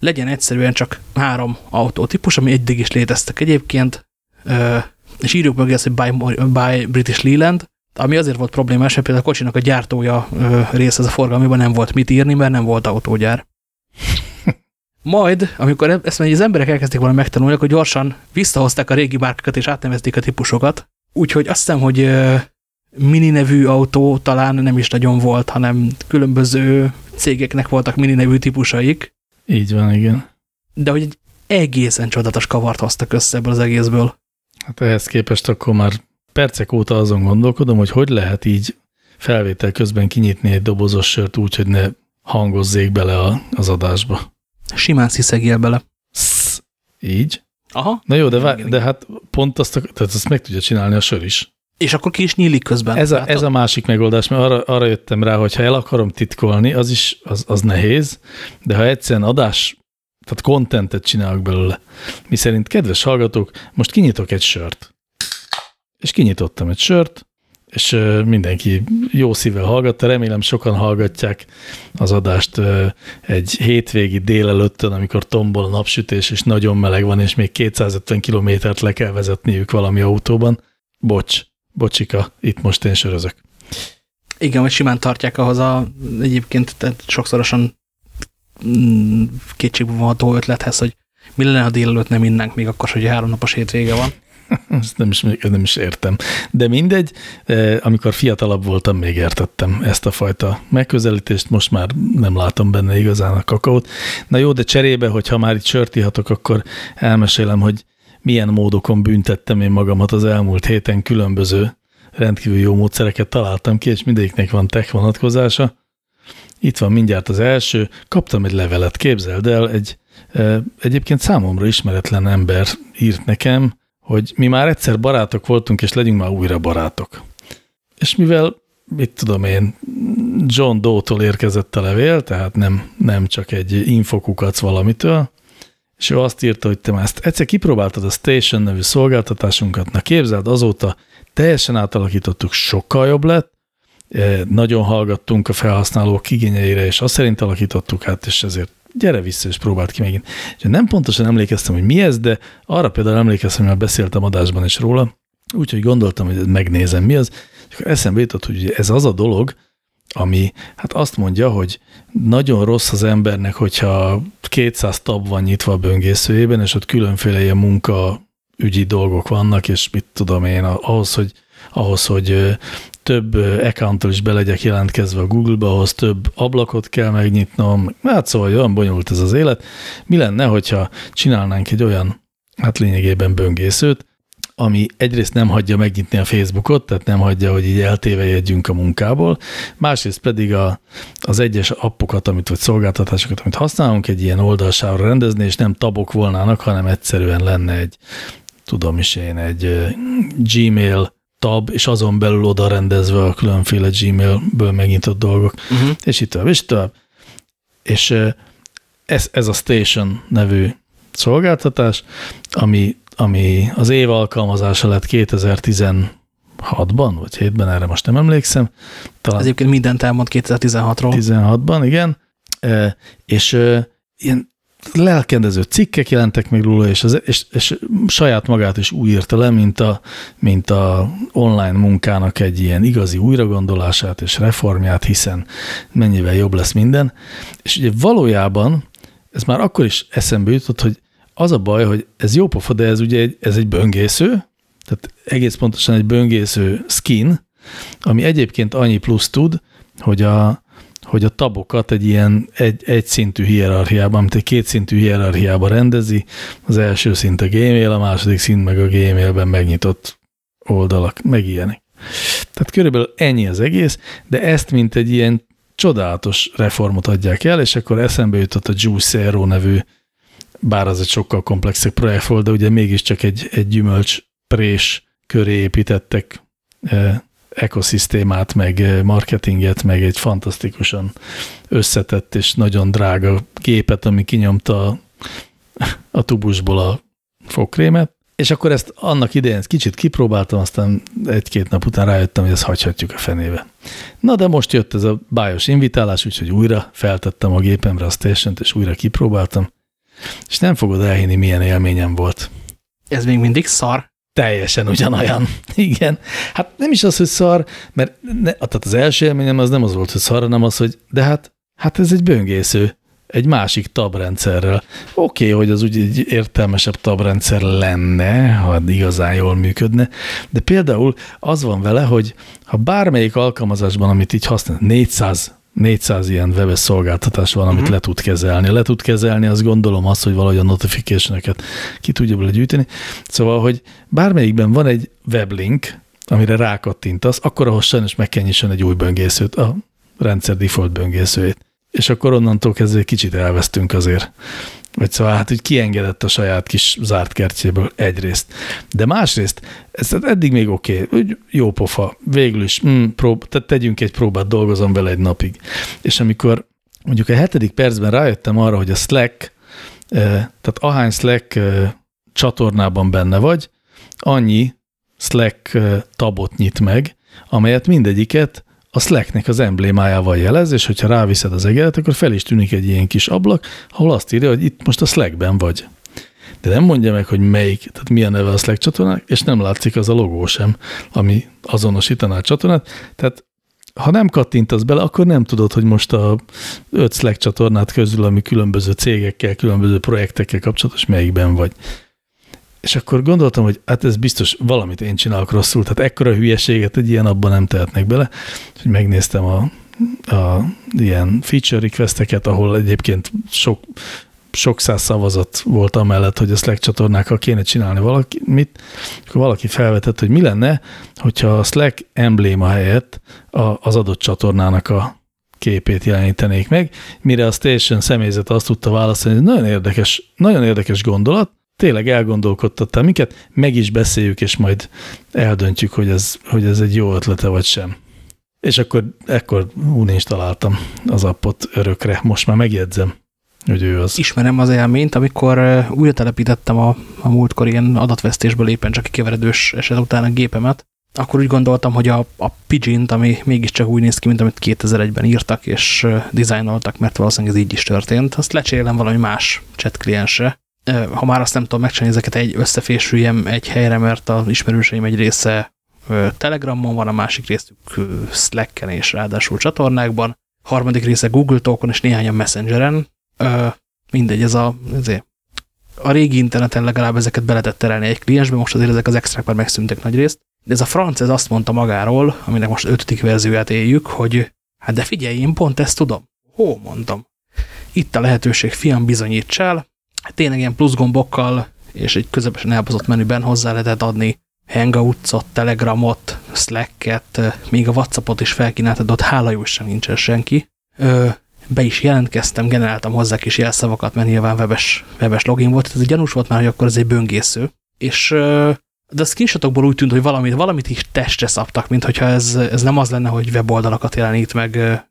legyen egyszerűen csak három autótípus, ami eddig is léteztek egyébként, és írjuk meg ezt, hogy by, by British Leland, ami azért volt problémás, mert például a kocsinak a gyártója rész ez a forgalmiban nem volt mit írni, mert nem volt autógyár. *laughs* Majd, amikor ezt az emberek elkezdték volna megtanulni, akkor gyorsan visszahozták a régi márkakat és átnevezték a típusokat. Úgyhogy azt hiszem, hogy mini nevű autó talán nem is nagyon volt, hanem különböző cégeknek voltak mini nevű típusaik. Így van, igen. De hogy egy egészen csodatos kavart hoztak össze ebből az egészből. Hát ehhez képest akkor már percek óta azon gondolkodom, hogy hogy lehet így felvétel közben kinyitni egy dobozos sört úgy, hogy ne hangozzék bele a, az adásba. Simán sziszegél bele. Szsz, így? Aha. Na jó, de, vár, de hát pont azt, tehát azt meg tudja csinálni a sör is. És akkor ki is nyílik közben. Ez a, ez a másik megoldás, mert arra, arra jöttem rá, hogy ha el akarom titkolni, az is az, az nehéz, de ha egyszerűen adás, tehát kontentet csinálok belőle, mi szerint, kedves hallgatók, most kinyitok egy sört. És kinyitottam egy sört, és mindenki jó szívvel hallgatta, remélem sokan hallgatják az adást egy hétvégi délelőttön, amikor tombol a napsütés, és nagyon meleg van, és még 250 kilométert le kell vezetniük valami autóban. Bocs, bocsika, itt most én sörözök. Igen, hogy simán tartják ahhoz a egyébként tehát sokszorosan mm, kétségbevonható ötlethez, hogy mi lenne, ha délelőtt nem innánk még akkor, hogy háromnapos hétvége van. *laughs* Ezt nem is, nem is értem. De mindegy, eh, amikor fiatalabb voltam, még értettem ezt a fajta megközelítést, most már nem látom benne igazán a kakaót. Na jó, de cserébe, hogyha már itt sört ihatok, akkor elmesélem, hogy milyen módokon büntettem én magamat az elmúlt héten különböző rendkívül jó módszereket találtam ki, és mindegyiknek van tech vonatkozása. itt van mindjárt az első, kaptam egy levelet, képzeld el, egy egyébként számomra ismeretlen ember írt nekem, hogy mi már egyszer barátok voltunk, és legyünk már újra barátok. És mivel, mit tudom én, John Doe-tól érkezett a levél, tehát nem, nem csak egy infokukac valamitől, és ő azt írta, hogy te már ezt egyszer kipróbáltad a Station nevű szolgáltatásunkat, na képzeld, azóta teljesen átalakítottuk, sokkal jobb lett, nagyon hallgattunk a felhasználók igényeire, és azt szerint alakítottuk át, és ezért gyere vissza, és próbáld ki megint. És nem pontosan emlékeztem, hogy mi ez, de arra például emlékeztem, hogy már beszéltem adásban is róla, úgyhogy gondoltam, hogy megnézem, mi az, és akkor eszembe jutott, hogy ez az a dolog, ami hát azt mondja, hogy nagyon rossz az embernek, hogyha 200 tab van nyitva a böngészőjében, és ott különféle ilyen munka ügyi dolgok vannak, és mit tudom én, ahhoz, hogy, ahhoz, hogy több accounttal is be legyek jelentkezve a Google-ba, ahhoz több ablakot kell megnyitnom, hát szóval olyan bonyolult ez az élet. Mi lenne, hogyha csinálnánk egy olyan, hát lényegében böngészőt, ami egyrészt nem hagyja megnyitni a Facebookot, tehát nem hagyja, hogy így eltévejedjünk a munkából, másrészt pedig a, az egyes appokat, amit, vagy szolgáltatásokat, amit használunk, egy ilyen oldalsávra rendezni, és nem tabok volnának, hanem egyszerűen lenne egy, tudom is én, egy Gmail tab, és azon belül oda rendezve a különféle Gmail-ből megnyitott dolgok, uh-huh. és itt tovább, és tovább. És ez, ez a Station nevű szolgáltatás, ami, ami az év alkalmazása lett 2016-ban, vagy 7-ben, erre most nem emlékszem. Talán ez egyébként mindent elmond 2016-ról. 16-ban, igen. És ilyen lelkendező cikkek jelentek meg róla, és, az, és, és saját magát is úgy írta le, mint a, mint a online munkának egy ilyen igazi újragondolását és reformját, hiszen mennyivel jobb lesz minden. És ugye valójában ez már akkor is eszembe jutott, hogy az a baj, hogy ez jó pofa, de ez ugye egy, ez egy böngésző, tehát egész pontosan egy böngésző skin, ami egyébként annyi plusz tud, hogy a, hogy a tabokat egy ilyen egy, egy szintű hierarchiában, mint egy kétszintű hierarchiában rendezi. Az első szint a Gmail, a második szint meg a Gmailben megnyitott oldalak, meg ilyenek. Tehát körülbelül ennyi az egész, de ezt mint egy ilyen csodálatos reformot adják el, és akkor eszembe jutott a Juice Zero nevű, bár az egy sokkal komplexebb projekt volt, de ugye mégiscsak egy, egy gyümölcs prés köré építettek eh, ekoszisztémát, meg marketinget, meg egy fantasztikusan összetett és nagyon drága gépet, ami kinyomta a tubusból a fogkrémet, és akkor ezt annak idején kicsit kipróbáltam, aztán egy-két nap után rájöttem, hogy ezt hagyhatjuk a fenébe. Na de most jött ez a bájos invitálás, úgyhogy újra feltettem a gépemre a station és újra kipróbáltam, és nem fogod elhinni, milyen élményem volt. Ez még mindig szar? Teljesen ugyanolyan. *laughs* Igen. Hát nem is az, hogy szar, mert ne, tehát az első élményem az nem az volt, hogy szar, hanem az, hogy de hát, hát ez egy böngésző egy másik tabrendszerrel. Oké, okay, hogy az úgy egy értelmesebb tabrendszer lenne, ha igazán jól működne, de például az van vele, hogy ha bármelyik alkalmazásban, amit így használ, 400 400 ilyen webes szolgáltatás van, amit uh-huh. le tud kezelni. Le tud kezelni, azt gondolom azt, hogy valahogy a notification ki tudja bele gyűjteni. Szóval, hogy bármelyikben van egy weblink, amire rákattintasz, akkor ahhoz sajnos meg kell egy új böngészőt, a rendszer default böngészőjét. És akkor onnantól kezdve kicsit elvesztünk azért. Vagy szóval hát, hogy kiengedett a saját kis zárt kertjéből egyrészt. De másrészt, ez eddig még oké, okay, jó pofa, végül is, mm, prób, tehát tegyünk egy próbát, dolgozom vele egy napig. És amikor mondjuk a hetedik percben rájöttem arra, hogy a Slack, eh, tehát ahány Slack eh, csatornában benne vagy, annyi Slack eh, tabot nyit meg, amelyet mindegyiket a Slacknek az emblémájával jelez, és hogyha ráviszed az egeret, akkor fel is tűnik egy ilyen kis ablak, ahol azt írja, hogy itt most a Slackben vagy. De nem mondja meg, hogy melyik, tehát milyen neve a Slack csatornák, és nem látszik az a logó sem, ami azonosítaná a csatornát. Tehát ha nem kattintasz bele, akkor nem tudod, hogy most a öt Slack csatornát közül, ami különböző cégekkel, különböző projektekkel kapcsolatos, melyikben vagy. És akkor gondoltam, hogy hát ez biztos valamit én csinálok rosszul, tehát ekkora hülyeséget egy ilyen abban nem tehetnek bele. hogy megnéztem a, a ilyen feature requesteket, ahol egyébként sok, sok száz szavazat volt amellett, hogy a Slack csatornákkal kéne csinálni valamit, akkor valaki felvetett, hogy mi lenne, hogyha a Slack embléma helyett az adott csatornának a képét jelenítenék meg, mire a station személyzet azt tudta válaszolni, hogy nagyon érdekes, nagyon érdekes gondolat, tényleg elgondolkodtatta minket, meg is beszéljük, és majd eldöntjük, hogy ez, hogy ez egy jó ötlete vagy sem. És akkor ekkor találtam az appot örökre, most már megjegyzem, hogy ő az. Ismerem az élményt, amikor újra telepítettem a, a múltkor ilyen adatvesztésből éppen csak kikeveredős eset után a gépemet, akkor úgy gondoltam, hogy a, a Pidgin-t, ami mégiscsak úgy néz ki, mint amit 2001-ben írtak és dizájnoltak, mert valószínűleg ez így is történt, azt lecserélem valami más chat kliensre. Ha már azt nem tudom megcsinálni, ezeket egy összefésüljem egy helyre, mert az ismerőseim egy része Telegramon van, a másik részük Slacken és ráadásul csatornákban, harmadik része Google Talkon és néhányan Messengeren. Mindegy, ez a, ezért a régi interneten legalább ezeket be lehetett terelni egy kliensbe, most azért ezek az extrák már megszűntek nagy részt. De ez a franc ez azt mondta magáról, aminek most ötödik verzióját éljük, hogy hát de figyelj, én pont ezt tudom. Hó, mondtam. Itt a lehetőség, fiam, bizonyítsál. Hát tényleg ilyen plusz gombokkal és egy közepesen elbazott menüben hozzá lehetett adni Hangouts-ot, Telegramot, Slack-et, még a Whatsappot is felkínáltad, ott hála jó sem nincsen senki. Ö, be is jelentkeztem, generáltam hozzá kis jelszavakat, mert nyilván webes, webes login volt. Egy gyanús volt már, hogy akkor ez egy böngésző. És de a screenshotokból úgy tűnt, hogy valamit, valamit is testre szabtak, mint hogyha ez, ez nem az lenne, hogy weboldalakat jelenít meg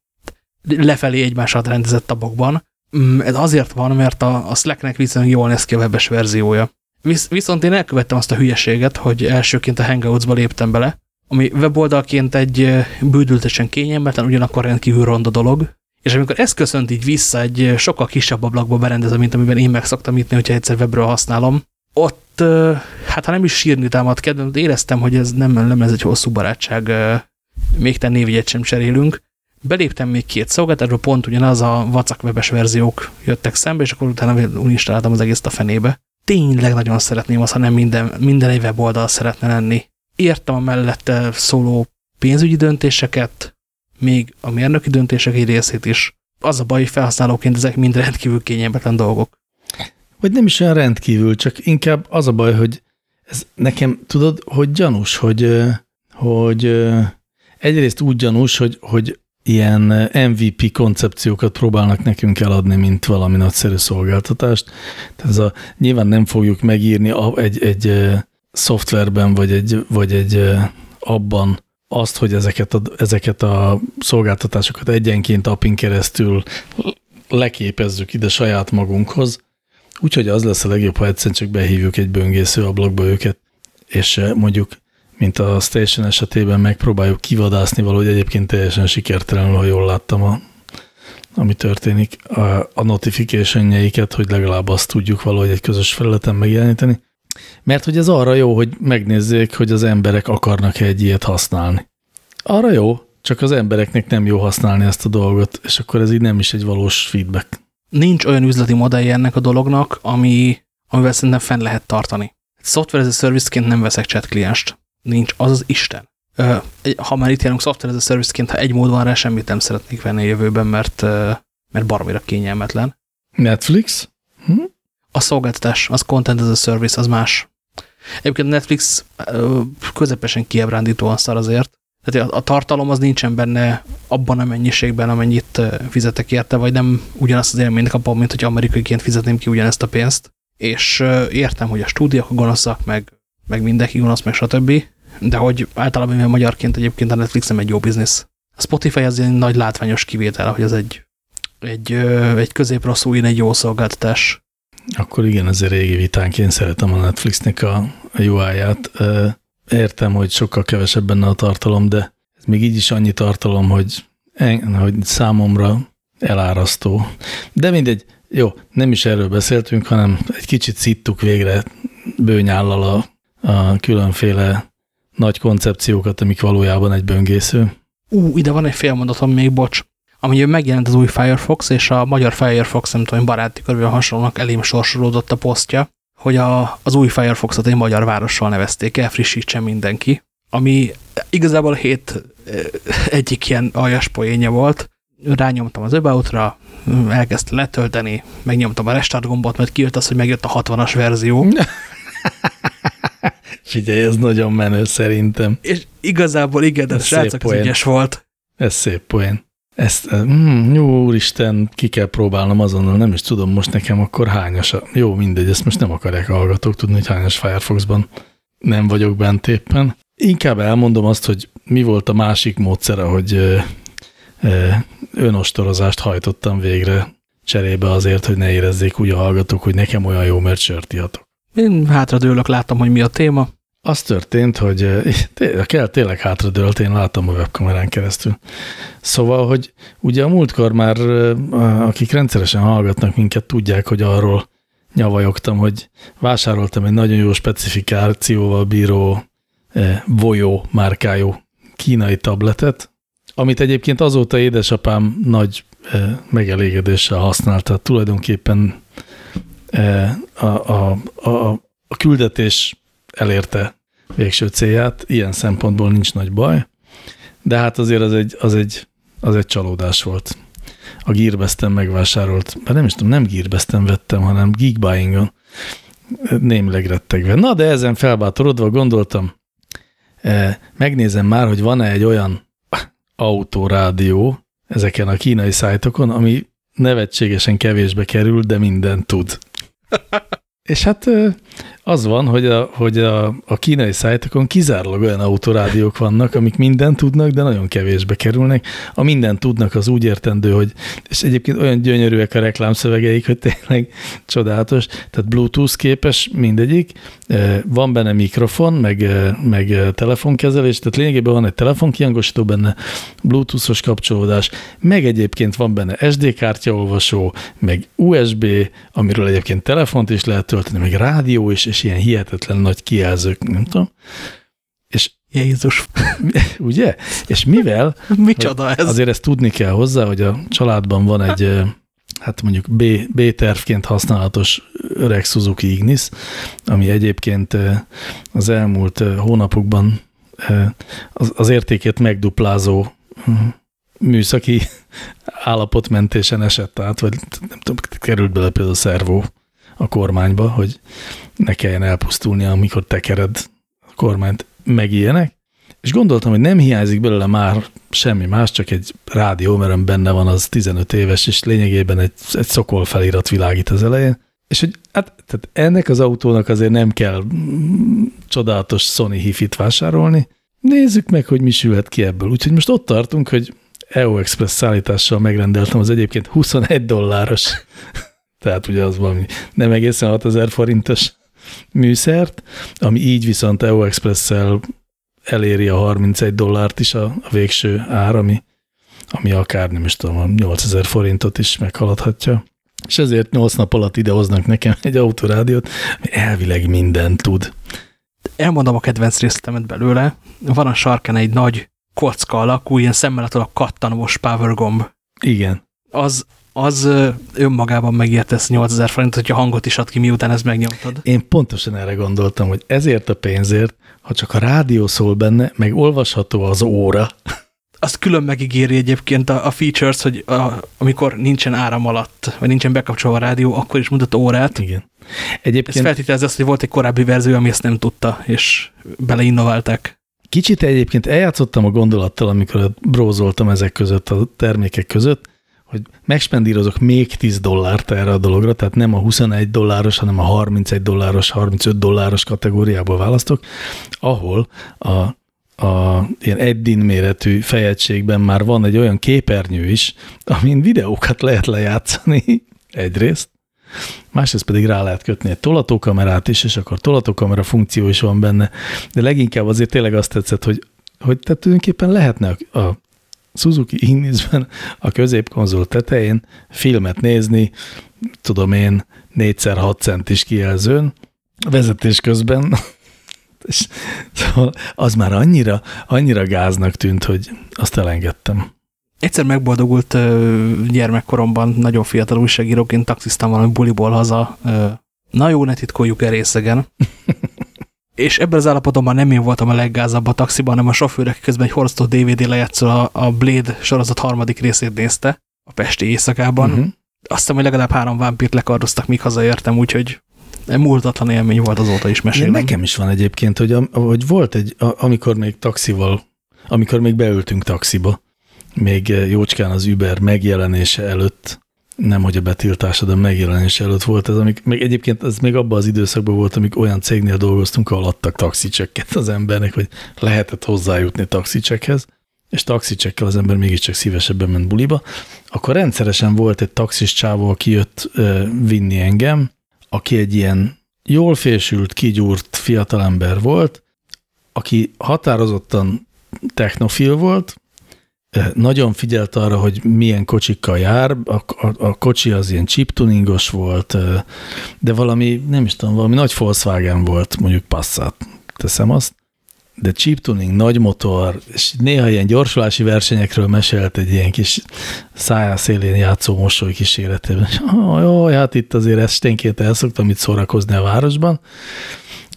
lefelé egymásat rendezett tabokban. Mm, ez azért van, mert a, a Slacknek viszonylag jól néz ki a webes verziója. Visz, viszont én elkövettem azt a hülyeséget, hogy elsőként a Hangouts-ba léptem bele, ami weboldalként egy bődültesen kényelmetlen, ugyanakkor rendkívül ronda dolog, és amikor ez köszönt így vissza egy sokkal kisebb ablakba berendezve, mint amiben én meg szoktam nyitni, hogyha egyszer webről használom, ott, hát ha nem is sírni támad kedvem, éreztem, hogy ez nem, nem ez egy hosszú barátság, még te névjegyet sem cserélünk. Beléptem még két szolgáltatásba, pont ugyanaz a vacak verziók jöttek szembe, és akkor utána uninstaláltam az egész a fenébe. Tényleg nagyon szeretném azt, ha nem minden, minden egy weboldal szeretne lenni. Értem a mellette szóló pénzügyi döntéseket, még a mérnöki döntések egy részét is. Az a baj, hogy felhasználóként ezek mind rendkívül kényelmetlen dolgok. Vagy nem is olyan rendkívül, csak inkább az a baj, hogy ez nekem, tudod, hogy gyanús, hogy, hogy egyrészt úgy gyanús, hogy, hogy ilyen MVP koncepciókat próbálnak nekünk eladni, mint valami nagyszerű szolgáltatást. Tehát ez a, nyilván nem fogjuk megírni egy, egy szoftverben, vagy egy, vagy egy abban azt, hogy ezeket a, ezeket a szolgáltatásokat egyenként apin keresztül leképezzük ide saját magunkhoz, Úgyhogy az lesz a legjobb, ha egyszerűen csak behívjuk egy böngésző ablakba őket, és eh, mondjuk, mint a Station esetében megpróbáljuk kivadászni valahogy egyébként teljesen sikertelenül, ha jól láttam, a, ami történik, a, a notification hogy legalább azt tudjuk valahogy egy közös felületen megjeleníteni. Mert hogy ez arra jó, hogy megnézzék, hogy az emberek akarnak-e egy ilyet használni. Arra jó, csak az embereknek nem jó használni ezt a dolgot, és akkor ez így nem is egy valós feedback nincs olyan üzleti modellje ennek a dolognak, ami, amivel szerintem fenn lehet tartani. Software as a service-ként nem veszek chat klienst. Nincs, az az Isten. Ha már itt járunk software as a service-ként, ha egy mód van rá, semmit nem szeretnék venni a jövőben, mert, mert baromira kényelmetlen. Netflix? Hm? A szolgáltatás, az content as a service, az más. Egyébként Netflix közepesen kiebrándítóan szar azért, tehát a, a tartalom az nincsen benne abban a mennyiségben, amennyit fizetek érte, vagy nem ugyanazt az élményt kapom, mint hogy amerikaiként fizetném ki ugyanezt a pénzt. És értem, hogy a stúdiók gonoszak, meg, meg mindenki gonosz, meg stb. De hogy általában mivel magyarként egyébként a Netflix nem egy jó biznisz. A Spotify az egy nagy látványos kivétel, hogy ez egy, egy, egy középrosszú, egy jó szolgáltatás. Akkor igen, ez egy régi vitánk. Én szeretem a Netflixnek a, a UI-ját értem, hogy sokkal kevesebb benne a tartalom, de ez még így is annyi tartalom, hogy, hogy számomra elárasztó. De mindegy, jó, nem is erről beszéltünk, hanem egy kicsit szittuk végre bőnyállal a, a különféle nagy koncepciókat, amik valójában egy böngésző. Ú, ide van egy félmondatom még, bocs. Ami megjelent az új Firefox, és a magyar Firefox, nem tudom, baráti körül hasonlónak elém sorsolódott a posztja, hogy a, az új Firefoxot egy magyar várossal nevezték el, frissítsen mindenki, ami igazából a hét egyik ilyen aljas poénja volt. Rányomtam az About-ra, elkezdte letölteni, megnyomtam a restart gombot, mert kijött az, hogy megjött a 60-as verzió. *laughs* *laughs* Figyelj, ez nagyon menő szerintem. És igazából igen, de srácok, ez ügyes volt. Ez szép poén. ezt, mm, jó úristen, ki kell próbálnom azonnal, nem is tudom most nekem akkor hányas. Jó, mindegy, ezt most nem akarják a hallgatók tudni, hogy hányas Firefoxban nem vagyok bent éppen. Inkább elmondom azt, hogy mi volt a másik módszere, hogy ö, ö, önostorozást hajtottam végre cserébe azért, hogy ne érezzék úgy a hallgatók, hogy nekem olyan jó, mert sört ihatok. Én hátradőlök, látom, hogy mi a téma. Az történt, hogy *laughs* kell, tényleg hátradőlt, én láttam a webkamerán keresztül. Szóval, hogy ugye a múltkor már, akik rendszeresen hallgatnak minket, tudják, hogy arról nyavajogtam, hogy vásároltam egy nagyon jó specifikációval bíró eh, Voyo márkájú kínai tabletet, amit egyébként azóta édesapám nagy eh, megelégedéssel használta. Tulajdonképpen a, a, a, a küldetés elérte végső célját, ilyen szempontból nincs nagy baj, de hát azért az egy, az egy, az egy csalódás volt. A Gearbest-en megvásárolt, mert nem is tudom, nem Gearbest-en vettem, hanem Geekbuying-on, némileg rettegve. Na, de ezen felbátorodva gondoltam, eh, megnézem már, hogy van-e egy olyan autórádió ezeken a kínai szájtokon, ami nevetségesen kevésbe kerül, de minden tud. És hát az van, hogy a, hogy a, a kínai szájtokon kizárólag olyan autorádiók vannak, amik mindent tudnak, de nagyon kevésbe kerülnek. A mindent tudnak az úgy értendő, hogy és egyébként olyan gyönyörűek a reklámszövegeik, hogy tényleg csodálatos. Tehát Bluetooth képes mindegyik, van benne mikrofon, meg, meg telefonkezelés, tehát lényegében van egy telefonkiangosító benne, Bluetoothos kapcsolódás, meg egyébként van benne SD kártyaolvasó, meg USB, amiről egyébként telefont is lehet tölteni, meg rádió is, és ilyen hihetetlen nagy kijelzők, nem tudom. És Jézus. *laughs* ugye? És mivel... Micsoda ez? Azért ezt tudni kell hozzá, hogy a családban van egy, hát mondjuk B, B-tervként használatos öreg Suzuki Ignis, ami egyébként az elmúlt hónapokban az, az értékét megduplázó műszaki állapotmentésen esett át, vagy nem tudom, került bele például a szervó a kormányba, hogy ne kelljen elpusztulni, amikor tekered a kormányt, meg ilyenek. És gondoltam, hogy nem hiányzik belőle már semmi más, csak egy rádió, mert benne van az 15 éves, és lényegében egy, egy szokol felirat világít az elején. És hogy hát, tehát ennek az autónak azért nem kell csodálatos Sony hifit vásárolni. Nézzük meg, hogy mi sülhet ki ebből. Úgyhogy most ott tartunk, hogy EU Express szállítással megrendeltem az egyébként 21 dolláros tehát ugye az valami nem egészen 6000 forintos műszert, ami így viszont EU Express-szel eléri a 31 dollárt is a, a végső ár, ami, ami akár nem is tudom, 8000 forintot is meghaladhatja. És ezért 8 nap alatt idehoznak nekem egy autorádiót, ami elvileg mindent tud. Elmondom a kedvenc részletemet belőle. Van a sarkán egy nagy kocka alakú, ilyen szemmel a kattanós power gomb. Igen. Az az önmagában ezt 8000 forint, hogyha hangot is ad ki, miután ezt megnyomtad. Én pontosan erre gondoltam, hogy ezért a pénzért, ha csak a rádió szól benne, meg olvasható az óra. Azt külön megígéri egyébként a, a features, hogy a, amikor nincsen áram alatt, vagy nincsen bekapcsolva a rádió, akkor is mutat órát. Igen. Egyébként... Ez feltételez azt, hogy volt egy korábbi verzió, ami ezt nem tudta, és beleinnoválták. Kicsit egyébként eljátszottam a gondolattal, amikor brózoltam ezek között, a termékek között, hogy megspendírozok még 10 dollárt erre a dologra, tehát nem a 21 dolláros, hanem a 31 dolláros, 35 dolláros kategóriából választok, ahol a, a ilyen eddin méretű fejegységben már van egy olyan képernyő is, amin videókat lehet lejátszani *laughs* egyrészt, másrészt pedig rá lehet kötni egy tolatókamerát is, és akkor tolatókamera funkció is van benne, de leginkább azért tényleg azt tetszett, hogy, hogy tehát tulajdonképpen lehetne a, a Suzuki Ignisben a középkonzol tetején filmet nézni, tudom én, 4x6 centis kijelzőn, vezetés közben, *laughs* és szóval az már annyira, annyira gáznak tűnt, hogy azt elengedtem. Egyszer megboldogult gyermekkoromban, nagyon fiatal újságíróként taxisztam valami buliból haza. Na jó, ne titkoljuk el részegen. *laughs* és ebben az állapotban nem én voltam a leggázabb a taxiban, hanem a sofőr, közben egy horosztó DVD lejátszó a, a Blade sorozat harmadik részét nézte a Pesti éjszakában. Uh mhm. -huh. Azt hiszem, hogy legalább három vámpírt lekardoztak, míg hazaértem, úgyhogy múltatlan élmény volt azóta is mesélem. Nekem is van egyébként, hogy, hogy volt egy, amikor még taxival, amikor még beültünk taxiba, még jócskán az Uber megjelenése előtt, nem hogy a betiltása, de a megjelenése előtt volt ez, amik, meg egyébként ez még abban az időszakban volt, amik olyan cégnél dolgoztunk, ahol adtak taxicsekket az embernek, hogy lehetett hozzájutni taxicsekhez, és taxicsekkel az ember mégiscsak szívesebben ment buliba, akkor rendszeresen volt egy taxis csávó, aki jött vinni engem, aki egy ilyen jól fésült, kigyúrt fiatalember volt, aki határozottan technofil volt, nagyon figyelt arra, hogy milyen kocsikkal jár, a, a, a kocsi az ilyen chiptuningos volt, de valami, nem is tudom, valami nagy Volkswagen volt, mondjuk Passat, teszem azt, de chip tuning, nagy motor, és néha ilyen gyorsulási versenyekről mesélt egy ilyen kis szájá szélén játszó mosoly kíséretében. *laughs* Oh, jó, hát itt azért esténként el szoktam itt szórakozni a városban,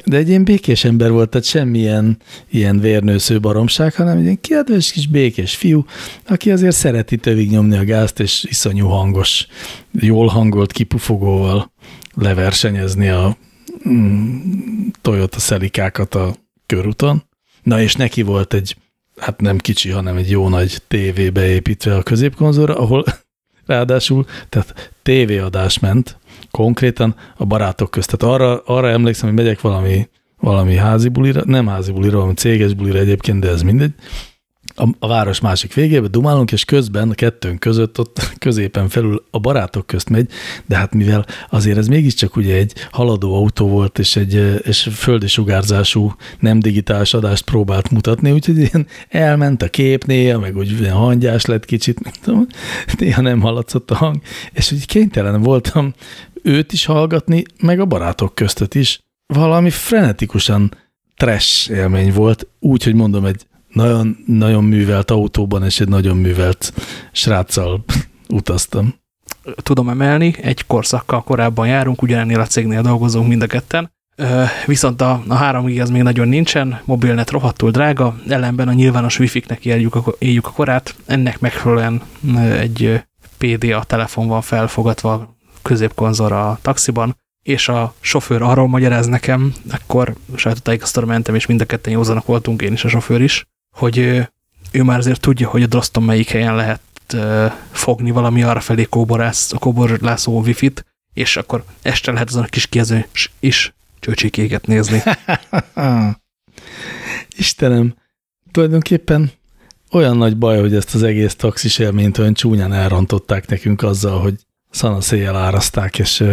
de egy ilyen békés ember volt, tehát semmilyen ilyen vérnősző baromság, hanem egy ilyen kedves kis békés fiú, aki azért szereti tövig nyomni a gázt, és iszonyú hangos, jól hangolt kipufogóval leversenyezni a mm, Toyota szelikákat a körúton. Na és neki volt egy, hát nem kicsi, hanem egy jó nagy tévé beépítve a középkonzolra, ahol *laughs* ráadásul, tehát tévéadás ment, konkrétan a barátok közt. Tehát arra, arra emlékszem, hogy megyek valami, valami házi bulira, nem házi bulira, valami céges bulira egyébként, de ez mindegy, a, a város másik végébe dumálunk, és közben a kettőnk között ott *laughs* középen felül a barátok közt megy, de hát mivel azért ez mégiscsak ugye egy haladó autó volt, és egy és földi sugárzású nem digitális adást próbált mutatni, úgyhogy ilyen elment a kép néha, meg úgy ilyen hangyás lett kicsit, nem tudom, *laughs* néha nem hallatszott a hang, és úgy kénytelen voltam őt is hallgatni, meg a barátok köztet is. Valami frenetikusan trash élmény volt, úgy, hogy mondom, egy nagyon, nagyon művelt autóban, és egy nagyon művelt sráccal *laughs* utaztam. Tudom emelni, egy korszakkal korábban járunk, ugyanennél a cégnél dolgozunk mind a ketten, viszont a, a 3G az még nagyon nincsen, mobilnet rohadtul drága, ellenben a nyilvános wifi-nek éljük a, éljük a korát, ennek megfelelően egy PDA telefon van felfogatva középkonzolra a taxiban, és a sofőr arról magyaráz nekem, akkor sajtótájékoztatóra mentem, és mind a ketten józanak voltunk, én is a sofőr is, hogy ő már azért tudja, hogy a Droston melyik helyen lehet fogni valami arra felé kóborász, a kóborlászó wifi-t, és akkor este lehet azon a kis kijelző is csőcsikéket nézni. *laughs* Istenem, tulajdonképpen olyan nagy baj, hogy ezt az egész taxis élményt olyan csúnyán elrontották nekünk azzal, hogy szana széjjel áraszták, és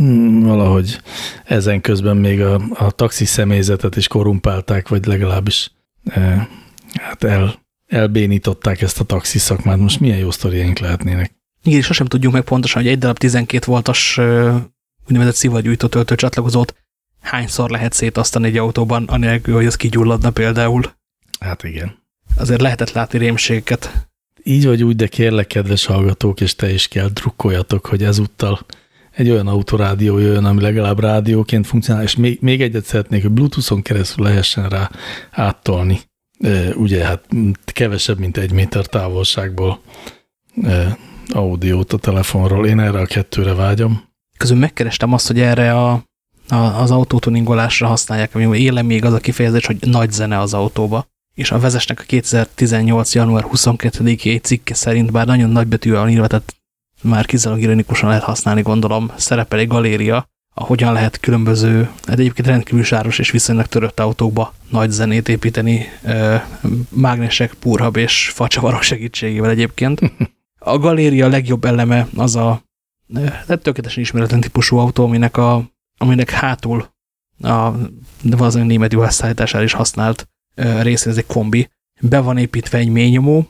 mm, valahogy ezen közben még a, a taxis személyzetet is korumpálták, vagy legalábbis hát el, elbénították ezt a taxi szakmát. Most milyen jó sztoriaink lehetnének? Igen, és sosem tudjuk meg pontosan, hogy egy darab 12 voltas úgynevezett szivagyújtó töltőcsatlakozót hányszor lehet szétasztani egy autóban, anélkül, hogy az kigyulladna például. Hát igen. Azért lehetett látni rémségeket. Így vagy úgy, de kérlek, kedves hallgatók, és te is kell drukkoljatok, hogy ezúttal egy olyan autorádió jön, ami legalább rádióként funkcionál, és még, még egyet szeretnék, hogy Bluetooth-on keresztül lehessen rá áttolni. Ugye hát kevesebb, mint egy méter távolságból audiót a telefonról. Én erre a kettőre vágyom. Közül megkerestem azt, hogy erre a, a, az autótuningolásra használják, ami éle még az a kifejezés, hogy nagy zene az autóba. És a vezesnek a 2018. január 22-i cikke szerint, bár nagyon nagybetűvel van írva, tehát már kizárólag ironikusan lehet használni, gondolom, szerepel egy galéria, ahogyan lehet különböző, hát egyébként rendkívül sáros és viszonylag törött autókba nagy zenét építeni, mágnesek, púrhab és facsavarok segítségével egyébként. *laughs* A galéria legjobb eleme az a hát tökéletesen ismeretlen típusú autó, aminek, a, aminek hátul a, de valószínűleg német juhászállítására is használt része, ez egy kombi. Be van építve egy ményomó,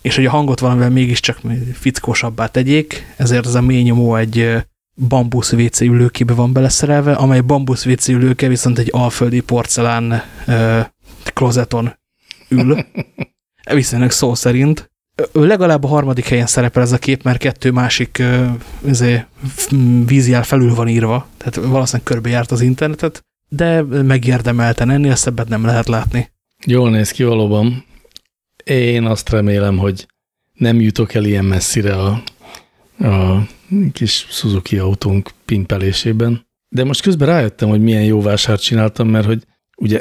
és hogy a hangot valamivel mégiscsak fickósabbá tegyék, ezért ez a mély nyomó egy bambusz WC ülőkébe van beleszerelve, amely bambusz WC ülőke viszont egy alföldi porcelán uh, klozeton ül, *laughs* viszonylag szó szerint. Legalább a harmadik helyen szerepel ez a kép, mert kettő másik uh, vízjel felül van írva, tehát valószínűleg körbejárt az internetet, de megérdemelten ennél szebbet nem lehet látni. Jól néz ki valóban. Én azt remélem, hogy nem jutok el ilyen messzire a, a kis Suzuki autónk pimpelésében. De most közben rájöttem, hogy milyen jó vásárt csináltam, mert hogy ugye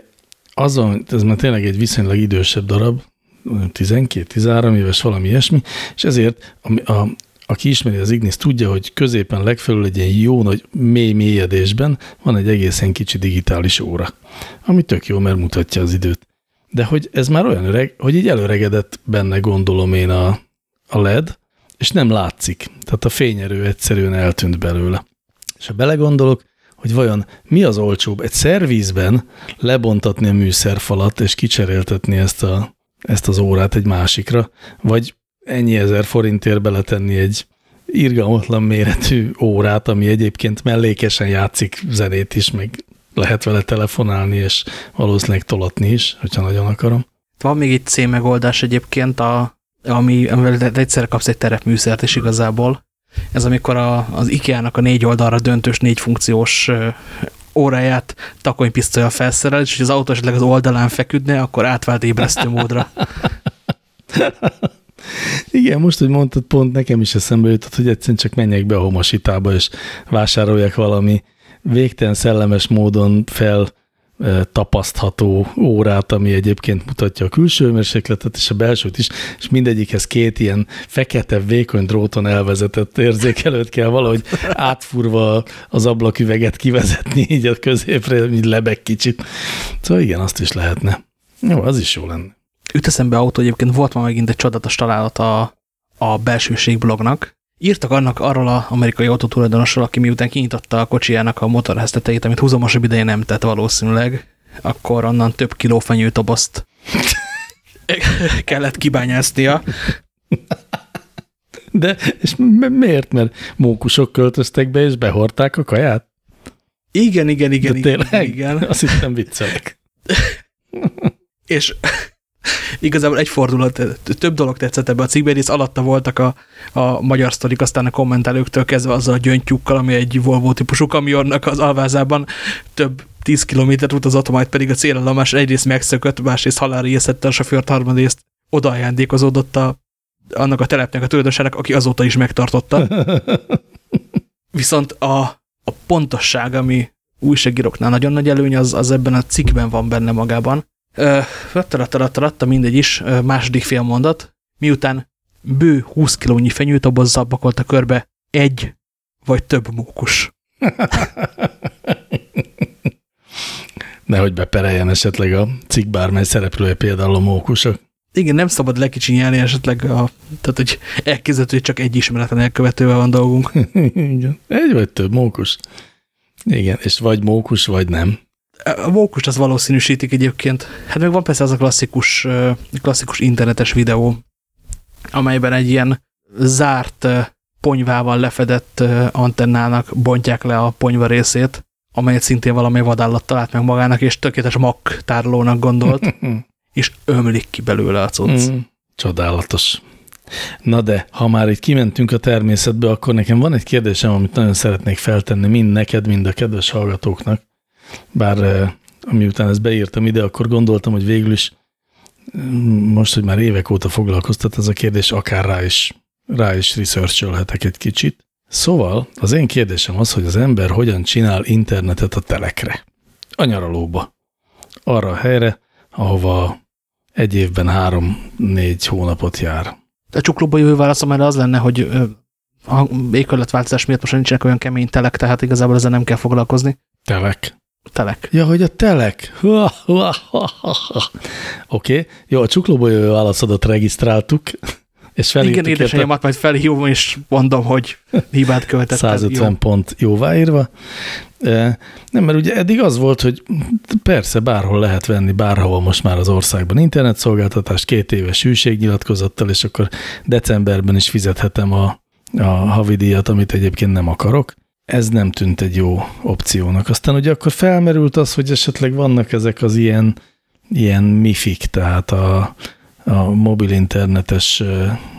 azon, ez már tényleg egy viszonylag idősebb darab, 12-13 éves, valami ilyesmi, és ezért a, a, aki ismeri az Ignis, tudja, hogy középen legfelül egy ilyen jó nagy mély mélyedésben van egy egészen kicsi digitális óra, ami tök jó, mert mutatja az időt. De hogy ez már olyan öreg, hogy így előregedett benne gondolom én a, a LED, és nem látszik. Tehát a fényerő egyszerűen eltűnt belőle. És ha belegondolok, hogy vajon mi az olcsóbb, egy szervízben lebontatni a műszerfalat, és kicseréltetni ezt, a, ezt az órát egy másikra, vagy ennyi ezer forintért beletenni egy irgalmatlan méretű órát, ami egyébként mellékesen játszik zenét is, meg lehet vele telefonálni, és valószínűleg tolatni is, hogyha nagyon akarom. Van még egy C megoldás egyébként, a, ami, amivel egyszerre kapsz egy terepműszert is igazából. Ez amikor a, az IKEA-nak a négy oldalra döntős, négy funkciós óráját takonypisztolya felszerel, és hogy az autó esetleg az oldalán feküdne, akkor átvált ébresztő módra. *laughs* Igen, most, hogy mondtad, pont nekem is eszembe jutott, hogy egyszerűen csak menjek be a homositába, és vásároljak valami végtelen szellemes módon fel tapasztható órát, ami egyébként mutatja a külső hőmérsékletet és a belsőt is, és mindegyikhez két ilyen fekete, vékony dróton elvezetett érzékelőt kell valahogy átfurva az ablaküveget kivezetni, így a középre, így lebeg kicsit. Szóval igen, azt is lehetne. Jó, az is jó lenne. Üt eszembe autó, egyébként volt ma megint egy csodatos találat a, a belsőség blognak, Írtak annak arról az amerikai autótulajdonosról, aki miután kinyitotta a kocsijának a motorháztetejét, amit húzamosabb ideje nem tett valószínűleg, akkor onnan több kiló fenyőtobozt *laughs* kellett kibányáznia. De és miért? Mert mókusok költöztek be és behorták a kaját? Igen, igen, igen. De tényleg? Igen, igen. Azt hittem viccelek. *laughs* és igazából egy fordulat, több dolog tetszett ebbe a cikkben, és alatta voltak a, a magyar sztorik, aztán a kommentelőktől kezdve azzal a gyöngytyúkkal, ami egy Volvo típusú kamionnak az alvázában több 10 kilométert utazott, majd pedig a célállomás egyrészt megszökött, másrészt halálra ijesztette a sofőrt, harmadrészt odaajándékozódott a, annak a telepnek a tulajdonosának, aki azóta is megtartotta. *laughs* Viszont a, a pontosság, ami újságíróknál nagyon nagy előny, az, az ebben a cikkben van benne magában. Rattarattarattaratta, mindegy is, második fél mondat. Miután bő 20 kilónyi fenyőtobozzal pakolta körbe egy vagy több mókus. Nehogy bepereljen esetleg a cikk bármely szereplője, például a mókusok. Igen, nem szabad lekicsinyelni esetleg, a, tehát hogy elképzelhető, hogy csak egy ismeretlen elkövetővel van dolgunk. *laughs* Igen. Egy vagy több mókus. Igen, és vagy mókus, vagy nem. A mókust az valószínűsítik egyébként. Hát meg van persze az a klasszikus, klasszikus internetes videó, amelyben egy ilyen zárt ponyvával lefedett antennának bontják le a ponyva részét, amelyet szintén valami vadállat talált meg magának, és tökéletes mak tárolónak gondolt, *laughs* és ömlik ki belőle a cucc. Mm, csodálatos. Na de, ha már itt kimentünk a természetbe, akkor nekem van egy kérdésem, amit nagyon szeretnék feltenni mind neked, mind a kedves hallgatóknak. Bár miután ezt beírtam ide, akkor gondoltam, hogy végül is most, hogy már évek óta foglalkoztat ez a kérdés, akár rá is, rá is researcholhetek egy kicsit. Szóval az én kérdésem az, hogy az ember hogyan csinál internetet a telekre. A nyaralóba. Arra a helyre, ahova egy évben három-négy hónapot jár. A csuklóba jövő válaszom erre az lenne, hogy a éghajlatváltozás miatt most nincsenek olyan kemény telek, tehát igazából ezzel nem kell foglalkozni. Telek? Telek. Ja, hogy a telek. Oké, okay. jó, a csuklóba jövő válaszodat regisztráltuk, és felírtuk. Igen, édesanyámat majd felhívom, és mondom, hogy hibát követett. 150 jó. pont jóváírva. Nem, mert ugye eddig az volt, hogy persze bárhol lehet venni, bárhol most már az országban internetszolgáltatást, két éves hűségnyilatkozattal, és akkor decemberben is fizethetem a, a havidíjat, amit egyébként nem akarok ez nem tűnt egy jó opciónak. Aztán ugye akkor felmerült az, hogy esetleg vannak ezek az ilyen, ilyen mifik, tehát a, a mobil internetes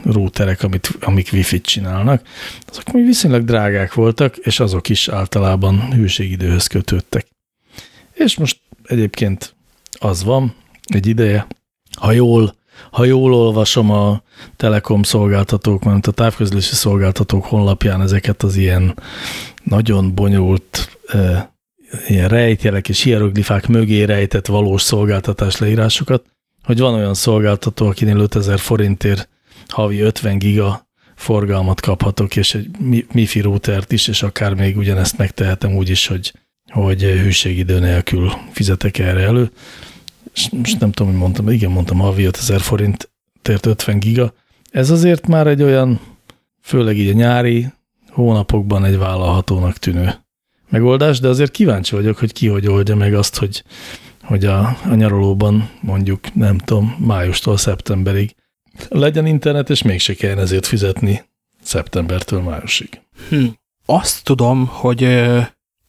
routerek, amit, amik wifi-t csinálnak, azok még viszonylag drágák voltak, és azok is általában hűségidőhöz kötődtek. És most egyébként az van, egy ideje, ha jól, ha jól olvasom a telekom szolgáltatók, mert a távközlési szolgáltatók honlapján ezeket az ilyen nagyon bonyolult ilyen rejtjelek és hieroglifák mögé rejtett valós szolgáltatás leírásokat, hogy van olyan szolgáltató, akinél 5000 forintért havi 50 giga forgalmat kaphatok, és egy MIFI routert is, és akár még ugyanezt megtehetem úgy is, hogy, hogy hűségidő nélkül fizetek erre elő. És most nem tudom, hogy mondtam, igen, mondtam, havi 5000 forintért 50 giga. Ez azért már egy olyan, főleg így a nyári hónapokban egy vállalhatónak tűnő megoldás, de azért kíváncsi vagyok, hogy ki hogy oldja meg azt, hogy, hogy a, a nyaralóban mondjuk, nem tudom, májustól szeptemberig legyen internet, és mégse kelljen ezért fizetni szeptembertől májusig. Hm. Azt tudom, hogy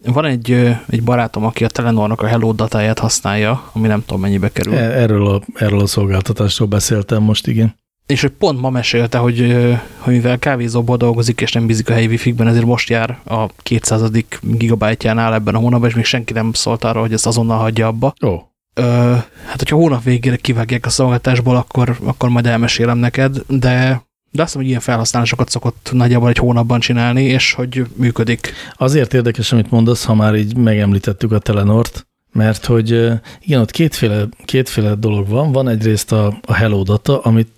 van egy, egy barátom, aki a Telenornak a Hello datáját használja, ami nem tudom mennyibe kerül. E, erről a, erről a szolgáltatásról beszéltem most, igen. És hogy pont ma mesélte, hogy, hogy mivel kávézóból dolgozik, és nem bízik a helyi wifi-ben, ezért most jár a 200. gigabájtjánál ebben a hónapban, és még senki nem szólt arra, hogy ezt azonnal hagyja abba. Ó. Oh. Ö, hát, hogyha hónap végére kivágják a szolgáltásból, akkor, akkor majd elmesélem neked, de de azt mondom, hogy ilyen felhasználásokat szokott nagyjából egy hónapban csinálni, és hogy működik. Azért érdekes, amit mondasz, ha már így megemlítettük a Telenort, mert hogy igen, ott kétféle, kétféle dolog van. Van egyrészt a, a Hello Data, amit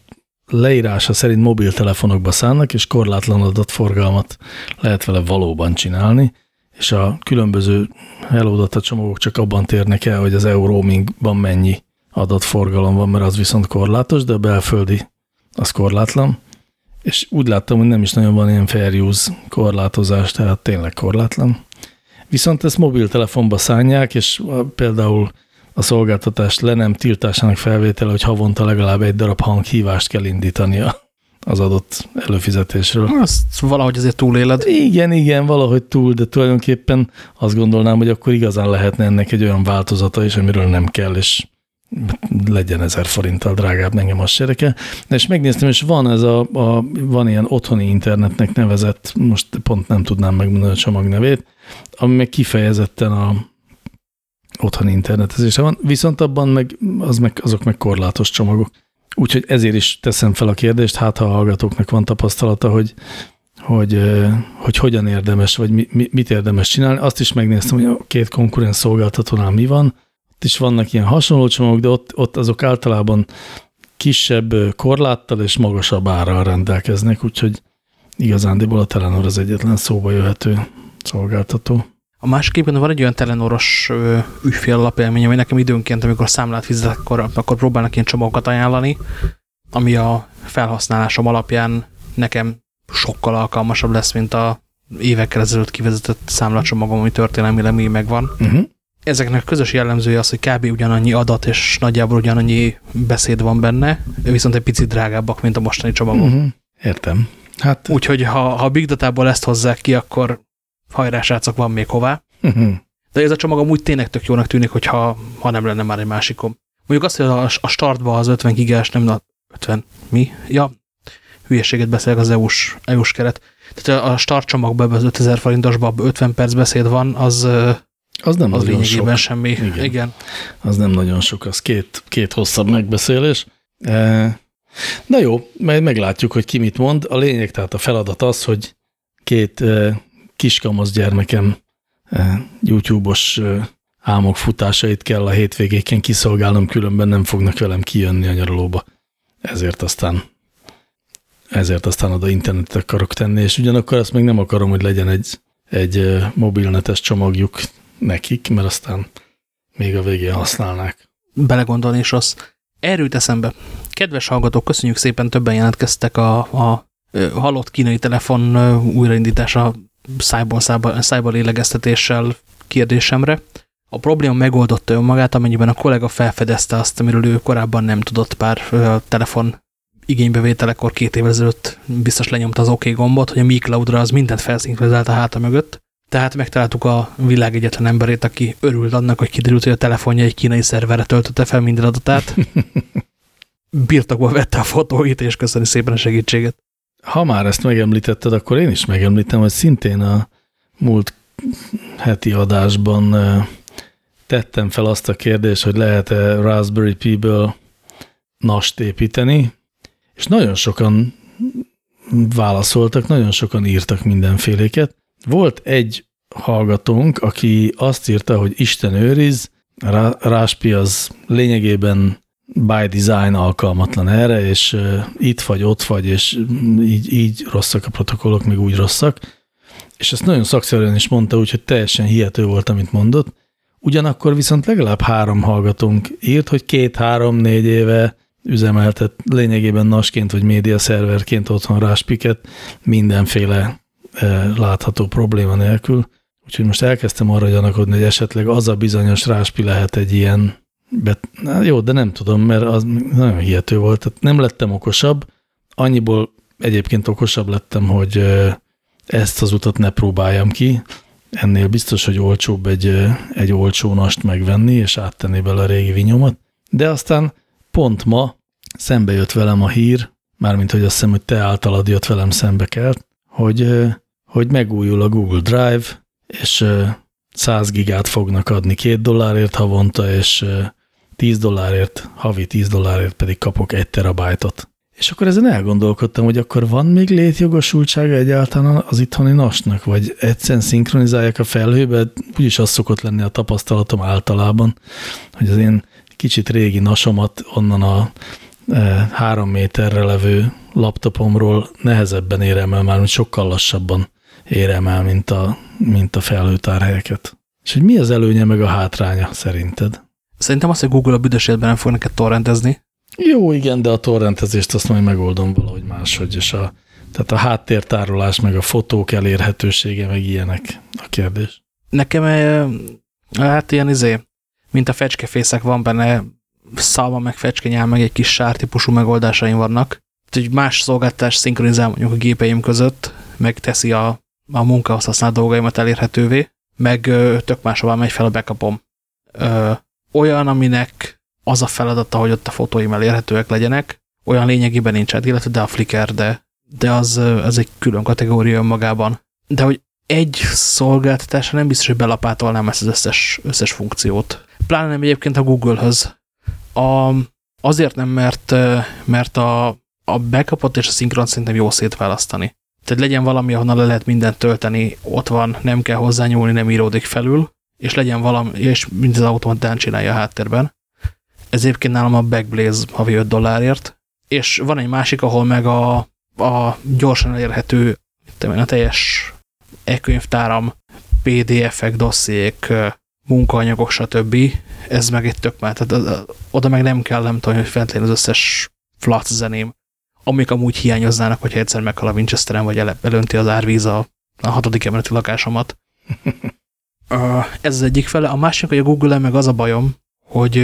leírása szerint mobiltelefonokba szánnak, és korlátlan adatforgalmat lehet vele valóban csinálni, és a különböző Hello Data csomagok csak abban térnek el, hogy az EU roamingban mennyi adatforgalom van, mert az viszont korlátos, de a belföldi az korlátlan. És úgy láttam, hogy nem is nagyon van ilyen fair use korlátozás, tehát tényleg korlátlan. Viszont ezt mobiltelefonba szánják, és például a szolgáltatás le nem tiltásának felvétele, hogy havonta legalább egy darab hanghívást kell indítania az adott előfizetésről. Azt valahogy azért túléled. Igen, igen, valahogy túl, de tulajdonképpen azt gondolnám, hogy akkor igazán lehetne ennek egy olyan változata is, amiről nem kell, és legyen ezer forinttal drágább, engem az sereke. És megnéztem, és van ez a, a, van ilyen otthoni internetnek nevezett, most pont nem tudnám megmondani a csomag nevét, ami meg kifejezetten a otthoni internetezése van, viszont abban meg, az meg, azok meg korlátos csomagok. Úgyhogy ezért is teszem fel a kérdést, hát ha a hallgatóknak van tapasztalata, hogy, hogy, hogy hogyan érdemes, vagy mi, mit érdemes csinálni. Azt is megnéztem, hogy a két konkurens szolgáltatónál mi van. Ott is vannak ilyen hasonló csomagok, de ott, ott azok általában kisebb korláttal és magasabb árral rendelkeznek, úgyhogy igazándiból a Telenor az egyetlen szóba jöhető szolgáltató. A másik van egy olyan telenoros ügyfél alapélmény, ami nekem időnként, amikor számlát fizetek, akkor, akkor próbálnak ilyen csomagokat ajánlani, ami a felhasználásom alapján nekem sokkal alkalmasabb lesz, mint a évekkel ezelőtt kivezetett számlacsomagom, ami történelmileg még megvan. Uh mhm. -huh. Ezeknek a közös jellemzője az, hogy kb. ugyanannyi adat és nagyjából ugyanannyi beszéd van benne, viszont egy picit drágábbak, mint a mostani csomagom. Uh mhm. -huh. Értem. Hát... Úgyhogy ha, ha a Big Data-ból ezt hozzák ki, akkor hajrá srácok, van még hová. De ez a csomag amúgy tényleg tök jónak tűnik, hogyha ha nem lenne már egy másikom. Mondjuk azt, hogy a, a startba az 50 gigás, nem a 50, mi? Ja, hülyeséget beszélek az EU-s EU keret. Tehát a start csomagban az 5000 forintosban 50 perc beszéd van, az, az nem az nagyon sok. semmi. Igen. Igen. Az nem nagyon sok, az két, két hosszabb megbeszélés. Na jó, majd meglátjuk, hogy ki mit mond. A lényeg, tehát a feladat az, hogy két kiskamasz gyermekem eh, YouTube-os álmok futásait kell a hétvégéken kiszolgálnom, különben nem fognak velem kijönni a nyaralóba. Ezért aztán ezért aztán oda internetet akarok tenni, és ugyanakkor azt még nem akarom, hogy legyen egy, egy mobilnetes csomagjuk nekik, mert aztán még a végén használnák. Belegondolni is az. Erről eszembe. Kedves hallgatók, köszönjük szépen, többen jelentkeztek a, a halott kínai telefon újraindítása szájból, szájba, szájba lélegeztetéssel kérdésemre. A probléma megoldotta önmagát, amennyiben a kollega felfedezte azt, amiről ő korábban nem tudott pár telefon igénybevételekor két évvel ezelőtt biztos lenyomta az OK gombot, hogy a Mi Cloud-ra az mindent felszinkronizált a háta mögött. Tehát megtaláltuk a világ egyetlen emberét, aki örült annak, hogy kiderült, hogy a telefonja egy kínai szerverre töltötte fel minden adatát. *laughs* Birtokba vette a fotóit, és köszöni szépen a segítséget. Ha már ezt megemlítetted, akkor én is megemlítem, hogy szintén a múlt heti adásban tettem fel azt a kérdést, hogy lehet-e Raspberry Pi-ből nast építeni, és nagyon sokan válaszoltak, nagyon sokan írtak mindenféléket. Volt egy hallgatónk, aki azt írta, hogy Isten őriz, Ráspi az lényegében by design alkalmatlan erre, és itt vagy, ott vagy, és így, így rosszak a protokollok, még úgy rosszak. És ezt nagyon szakszerűen is mondta, úgyhogy teljesen hihető volt, amit mondott. Ugyanakkor viszont legalább három hallgatónk írt, hogy két-három-négy éve üzemeltet lényegében nasként vagy média szerverként otthon ráspiket mindenféle látható probléma nélkül. Úgyhogy most elkezdtem arra gyanakodni, hogy esetleg az a bizonyos ráspi lehet egy ilyen, bet, na jó, de nem tudom, mert az nagyon hihető volt. Tehát nem lettem okosabb, annyiból egyébként okosabb lettem, hogy ezt az utat ne próbáljam ki. Ennél biztos, hogy olcsóbb egy, egy olcsó nast megvenni, és áttenni bele a régi vinyomat. De aztán pont ma szembe jött velem a hír, mármint, hogy azt hiszem, hogy te általad jött velem szembe kelt, hogy, hogy megújul a Google Drive, és 100 gigát fognak adni két dollárért havonta, és 10 dollárért, havi 10 dollárért pedig kapok egy terabájtot. És akkor ezen elgondolkodtam, hogy akkor van még létjogosultsága egyáltalán az itthoni nasnak, vagy egyszerűen szinkronizálják a felhőbe, úgyis az szokott lenni a tapasztalatom általában, hogy az én kicsit régi nasomat onnan a e, három méterre levő laptopomról nehezebben érem el, már sokkal lassabban érem el, mint a, mint a felhőtárhelyeket. És hogy mi az előnye meg a hátránya szerinted? Szerintem azt, hogy Google a büdös nem fog neked torrentezni. Jó, igen, de a torrentezést azt majd megoldom valahogy máshogy, és a, tehát a háttértárolás, meg a fotók elérhetősége, meg ilyenek a kérdés. Nekem hát ilyen izé, mint a fecskefészek van benne, szalma, meg fecskenyál, meg egy kis sártípusú megoldásaim vannak. Hogy más szolgáltás szinkronizál mondjuk a gépeim között, meg teszi a, a munkahoz használt dolgaimat elérhetővé, meg tök máshova megy fel a backupom. Olyan, aminek az a feladata, hogy ott a fotóim elérhetőek legyenek, olyan lényegében nincs illetve de a Flickr, de, de az, az egy külön kategória önmagában. De hogy egy szolgáltatásra nem biztos, hogy belapátolnám ezt az összes, összes funkciót. Pláne nem egyébként a Google-höz. A, azért nem, mert, mert a, a backupot és a szinkron szerintem jó szétválasztani. Tehát legyen valami, ahonnan le lehet mindent tölteni, ott van, nem kell hozzányúlni, nem íródik felül, és legyen valami, és mind az automatán csinálja a háttérben. Ez egyébként nálam a Backblaze havi 5 dollárért, és van egy másik, ahol meg a, a gyorsan elérhető, a teljes e-könyvtáram, PDF-ek, dossziék, munkaanyagok, stb. Ez meg egy tök már, tehát oda meg nem kell, nem tudom, hogy fent az összes flat zeném, amik amúgy hiányoznának, hogyha egyszer meghal a Winchesteren, vagy elönti az árvíz a, a hatodik emeleti lakásomat. *laughs* Ez az egyik fele. A másik, hogy a Google-en meg az a bajom, hogy,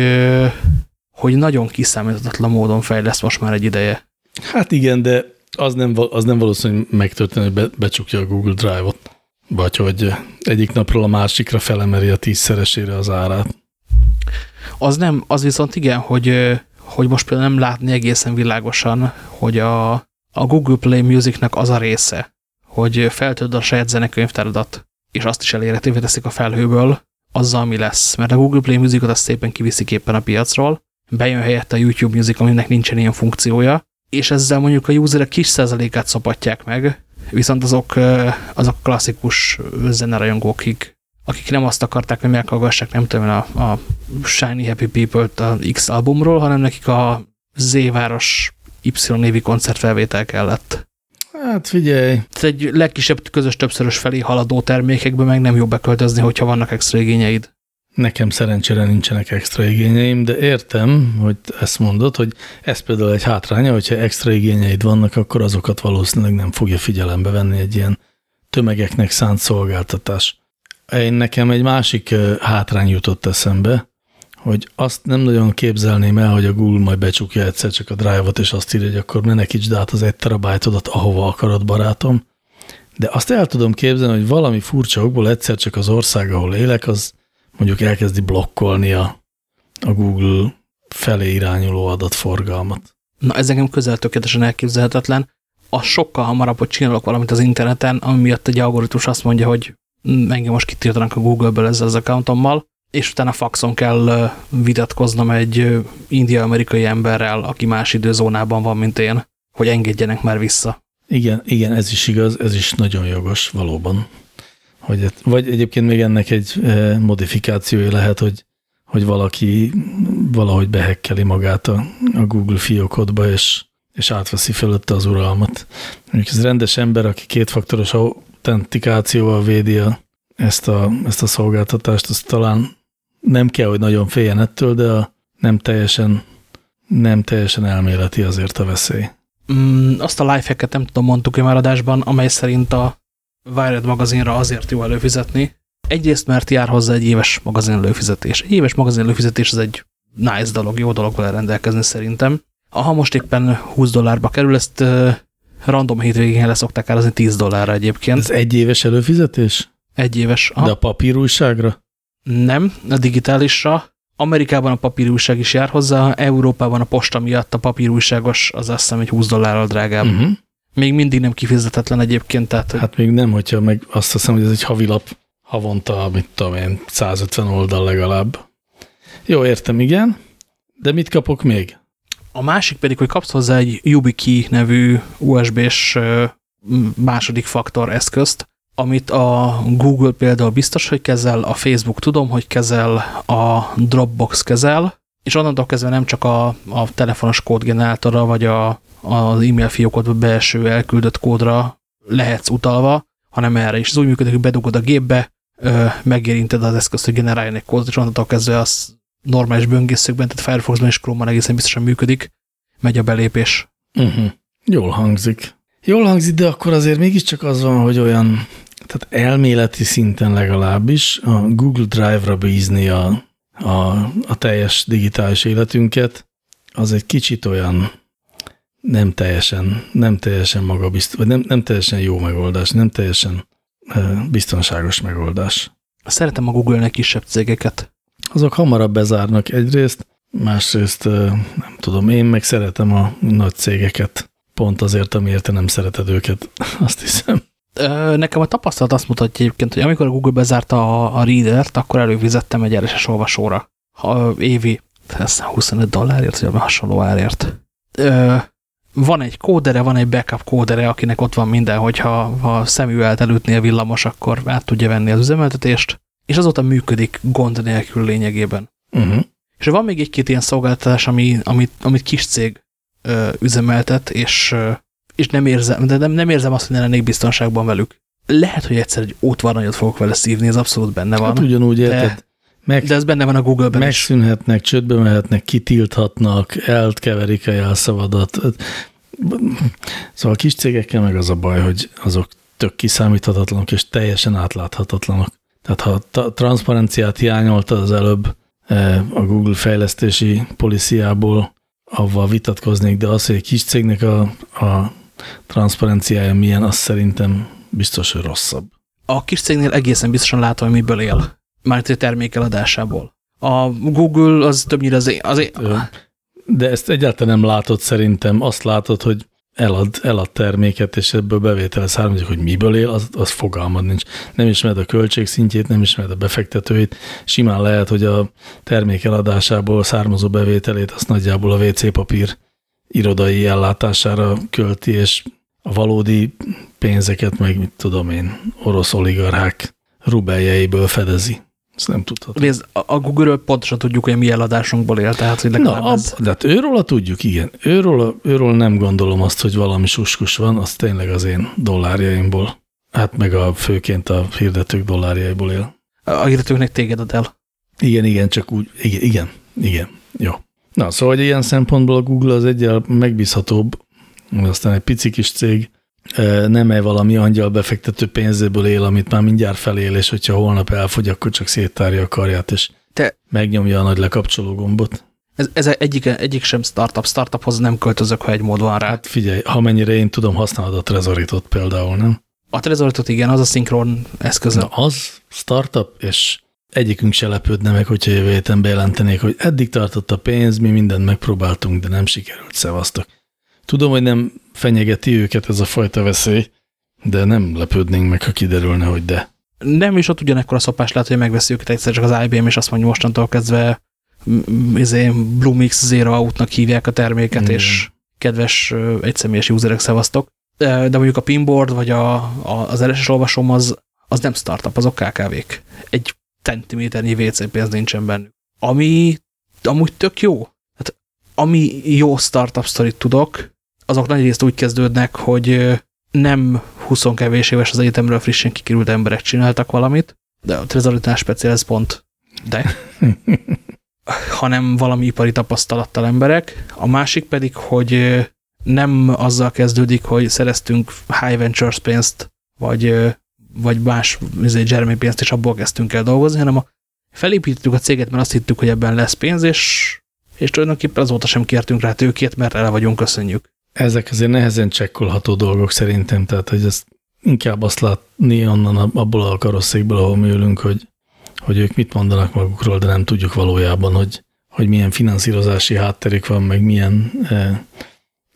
hogy nagyon kiszámíthatatlan módon fejleszt most már egy ideje. Hát igen, de az nem, az nem valószínű, hogy megtörténő, hogy be, becsukja a Google Drive-ot, vagy hogy egyik napról a másikra felemeri a tízszeresére az árát. Az nem, az viszont igen, hogy, hogy most például nem látni egészen világosan, hogy a, a Google Play Musicnek az a része, hogy feltöld a saját zenekönyvtáradat, és azt is elérhetővé teszik a felhőből, azzal mi lesz. Mert a Google Play Musicot azt szépen kiviszik éppen a piacról, bejön helyette a YouTube Music, aminek nincsen ilyen funkciója, és ezzel mondjuk a userek kis százalékát szopatják meg, viszont azok, azok klasszikus zenerajongók, akik, akik nem azt akarták, hogy meghallgassák, nem tudom, a, a Shiny Happy People-t a X albumról, hanem nekik a Z-város Y névi koncertfelvétel kellett. Hát figyelj. Tehát egy legkisebb közös többszörös felé haladó termékekbe meg nem jó beköltözni, hogyha vannak extra igényeid. Nekem szerencsére nincsenek extra igényeim, de értem, hogy ezt mondod, hogy ez például egy hátránya, hogyha extra igényeid vannak, akkor azokat valószínűleg nem fogja figyelembe venni egy ilyen tömegeknek szánt szolgáltatás. Én nekem egy másik hátrány jutott eszembe, hogy azt nem nagyon képzelném el, hogy a Google majd becsukja egyszer csak a Drive-ot, és azt írja, hogy akkor menekítsd át az egy terabájtodat, ahova akarod, barátom. De azt el tudom képzelni, hogy valami furcsa okból egyszer csak az ország, ahol élek, az mondjuk elkezdi blokkolni a, a Google felé irányuló adatforgalmat. Na ez nekem közel tökéletesen elképzelhetetlen. A sokkal hamarabb, hogy csinálok valamit az interneten, ami miatt egy algoritmus azt mondja, hogy engem most kitiltanak a Google-ből ezzel az accountommal, és utána faxon kell vitatkoznom egy india-amerikai emberrel, aki más időzónában van, mint én, hogy engedjenek már vissza. Igen, igen, ez is igaz, ez is nagyon jogos, valóban. Hogy, vagy egyébként még ennek egy modifikációja lehet, hogy, hogy valaki valahogy behekkeli magát a, a Google fiókodba, és, és átveszi fölötte az uralmat. Mondjuk ez rendes ember, aki kétfaktoros autentikációval védi a, ezt, a, ezt a szolgáltatást, az talán nem kell, hogy nagyon féljen ettől, de a nem teljesen, nem teljesen elméleti azért a veszély. Mm, azt a lifehacket nem tudom mondtuk-e már adásban, amely szerint a Wired magazinra azért jó előfizetni. Egyrészt, mert jár hozzá egy éves magazin előfizetés. Egy éves magazin előfizetés az egy nice dolog, jó dolog vele rendelkezni szerintem. Ha most éppen 20 dollárba kerül, ezt uh, random hétvégén le szokták árazni 10 dollárra egyébként. Ez egy éves előfizetés? Egy éves. Aha. De a papírújságra? Nem, a digitálisra. Amerikában a papírújság is jár hozzá, Európában a posta miatt a papírújságos az azt hiszem egy 20 dollárral drágább. Uh -huh. Még mindig nem kifizetetlen egyébként. Tehát, hát még nem, hogyha meg azt hiszem, hogy ez egy havilap havonta, mit tudom én, 150 oldal legalább. Jó, értem, igen. De mit kapok még? A másik pedig, hogy kapsz hozzá egy YubiKey nevű USB-s második faktor eszközt, amit a Google például biztos, hogy kezel, a Facebook tudom, hogy kezel, a Dropbox kezel, és onnantól kezdve nem csak a, a telefonos kódgenerátorra, vagy a, az e-mail fiókodba beeső elküldött kódra lehetsz utalva, hanem erre is. Ez úgy működik, hogy bedugod a gépbe, megérinted az eszközt, hogy generáljon egy kódot, és onnantól kezdve az normális böngészőkben, tehát Firefoxban és Chrome-ban egészen biztosan működik, megy a belépés. Uh mhm. -huh. Jól hangzik. Jól hangzik, de akkor azért mégiscsak az van, hogy olyan, tehát elméleti szinten legalábbis a Google Drive-ra bízni a, a, a teljes digitális életünket, az egy kicsit olyan nem teljesen, nem teljesen magabiztos, vagy nem, nem teljesen jó megoldás, nem teljesen biztonságos megoldás. Szeretem a Google-nek kisebb cégeket. Azok hamarabb bezárnak egyrészt, másrészt nem tudom, én meg szeretem a nagy cégeket, pont azért, amiért te nem szereted őket, *laughs* azt hiszem. Nekem a tapasztalat azt mutatja egyébként, hogy amikor a Google bezárta a, a Reader-t, akkor előfizettem egy RSS olvasóra. Ha évi, ez 25 dollárért, vagy hasonló árért van egy kódere, van egy backup kódere, akinek ott van minden, hogyha ha szemüvelt előttnél villamos, akkor át tudja venni az üzemeltetést, és azóta működik gond nélkül lényegében. Uh -huh. És van még egy-két ilyen szolgáltatás, ami, amit, amit kis cég ö, üzemeltet, és, ö, és nem érzem, de nem, nem érzem azt, hogy ne lennék biztonságban velük. Lehet, hogy egyszer egy ótvarnagyot fogok vele szívni, ez abszolút benne van. Hát ugyanúgy érted. Meg, de ez benne van a Google-ben Megszűnhetnek, csődbe mehetnek, kitilthatnak, eltkeverik a jelszavadat. Szóval a kis cégekkel meg az a baj, hogy azok tök kiszámíthatatlanok és teljesen átláthatatlanok. Tehát ha a transzparenciát hiányolta az előbb e, a Google fejlesztési policiából, avval vitatkoznék, de az, hogy egy kis cégnek a, a transzparenciája milyen, az szerintem biztos, hogy rosszabb. A kis cégnél egészen biztosan látom, hogy miből él már a termékeladásából. A Google az többnyire az, az De ezt egyáltalán nem látod szerintem. Azt látod, hogy elad, elad terméket, és ebből bevétel származik, hogy miből él, az, az fogalmad nincs. Nem ismered a költségszintjét, nem ismered a befektetőit. Simán lehet, hogy a termék eladásából származó bevételét azt nagyjából a WC papír irodai ellátására költi, és a valódi pénzeket meg, mit tudom én, orosz oligarchák rubeljeiből fedezi. Ezt nem tudható. Ez a Google-ről pontosan tudjuk, hogy mi eladásunkból él, tehát hogy Na, ab, ez... de hát őről a tudjuk, igen. Őről, őről nem gondolom azt, hogy valami suskus van, az tényleg az én dollárjaimból. Hát meg a főként a hirdetők dollárjaiból él. A hirdetőknek téged ad el. Igen, igen, csak úgy, igen, igen, igen, jó. Na, szóval hogy ilyen szempontból a Google az egyel megbízhatóbb, aztán egy pici kis cég, nem-e valami angyal befektető pénzéből él, amit már mindjárt felél, és hogyha holnap elfogy, akkor csak széttárja a karját, és Te... megnyomja a nagy lekapcsoló gombot. Ez, ez egyik, egyik sem startup. Startuphoz nem költözök, ha egy mód van rá. Hát figyelj, ha mennyire én tudom, használod a Trezoritot például, nem? A Trezoritot igen, az a szinkron eszköz. Na, az startup, és egyikünk se lepődne meg, hogyha jövő héten bejelentenék, hogy eddig tartott a pénz, mi mindent megpróbáltunk, de nem sikerült, szevasztok. Tudom, hogy nem fenyegeti őket ez a fajta veszély, de nem lepődnénk meg, ha kiderülne, hogy de. Nem is ott ugyanekkor a szopás lehet, hogy megveszi őket egyszer csak az IBM, és azt mondja mostantól kezdve izé, Bluemix Zero Out-nak hívják a terméket, Igen. és kedves egyszemélyes userek szevasztok. De mondjuk a pinboard, vagy a, a, az RSS olvasom, az, az nem startup, azok KKV-k. Egy centiméternyi WC pénz nincsen bennük. ami amúgy tök jó. Hát, ami jó startup sztorit tudok, azok nagy részt úgy kezdődnek, hogy nem 20 kevés éves az egyetemről frissen kikerült emberek csináltak valamit, de a Trezoritán speciál ez pont de, *laughs* hanem valami ipari tapasztalattal emberek. A másik pedig, hogy nem azzal kezdődik, hogy szereztünk high ventures pénzt, vagy, vagy más izé, Jeremy pénzt, és abból kezdtünk el dolgozni, hanem a, felépítettük a céget, mert azt hittük, hogy ebben lesz pénz, és, és tulajdonképpen azóta sem kértünk rá tőkét, mert el vagyunk, köszönjük. Ezek azért nehezen csekkolható dolgok szerintem, tehát hogy ezt inkább azt látni onnan abból a karosszékből, ahol mi ülünk, hogy, hogy ők mit mondanak magukról, de nem tudjuk valójában, hogy, hogy milyen finanszírozási hátterük van, meg milyen e,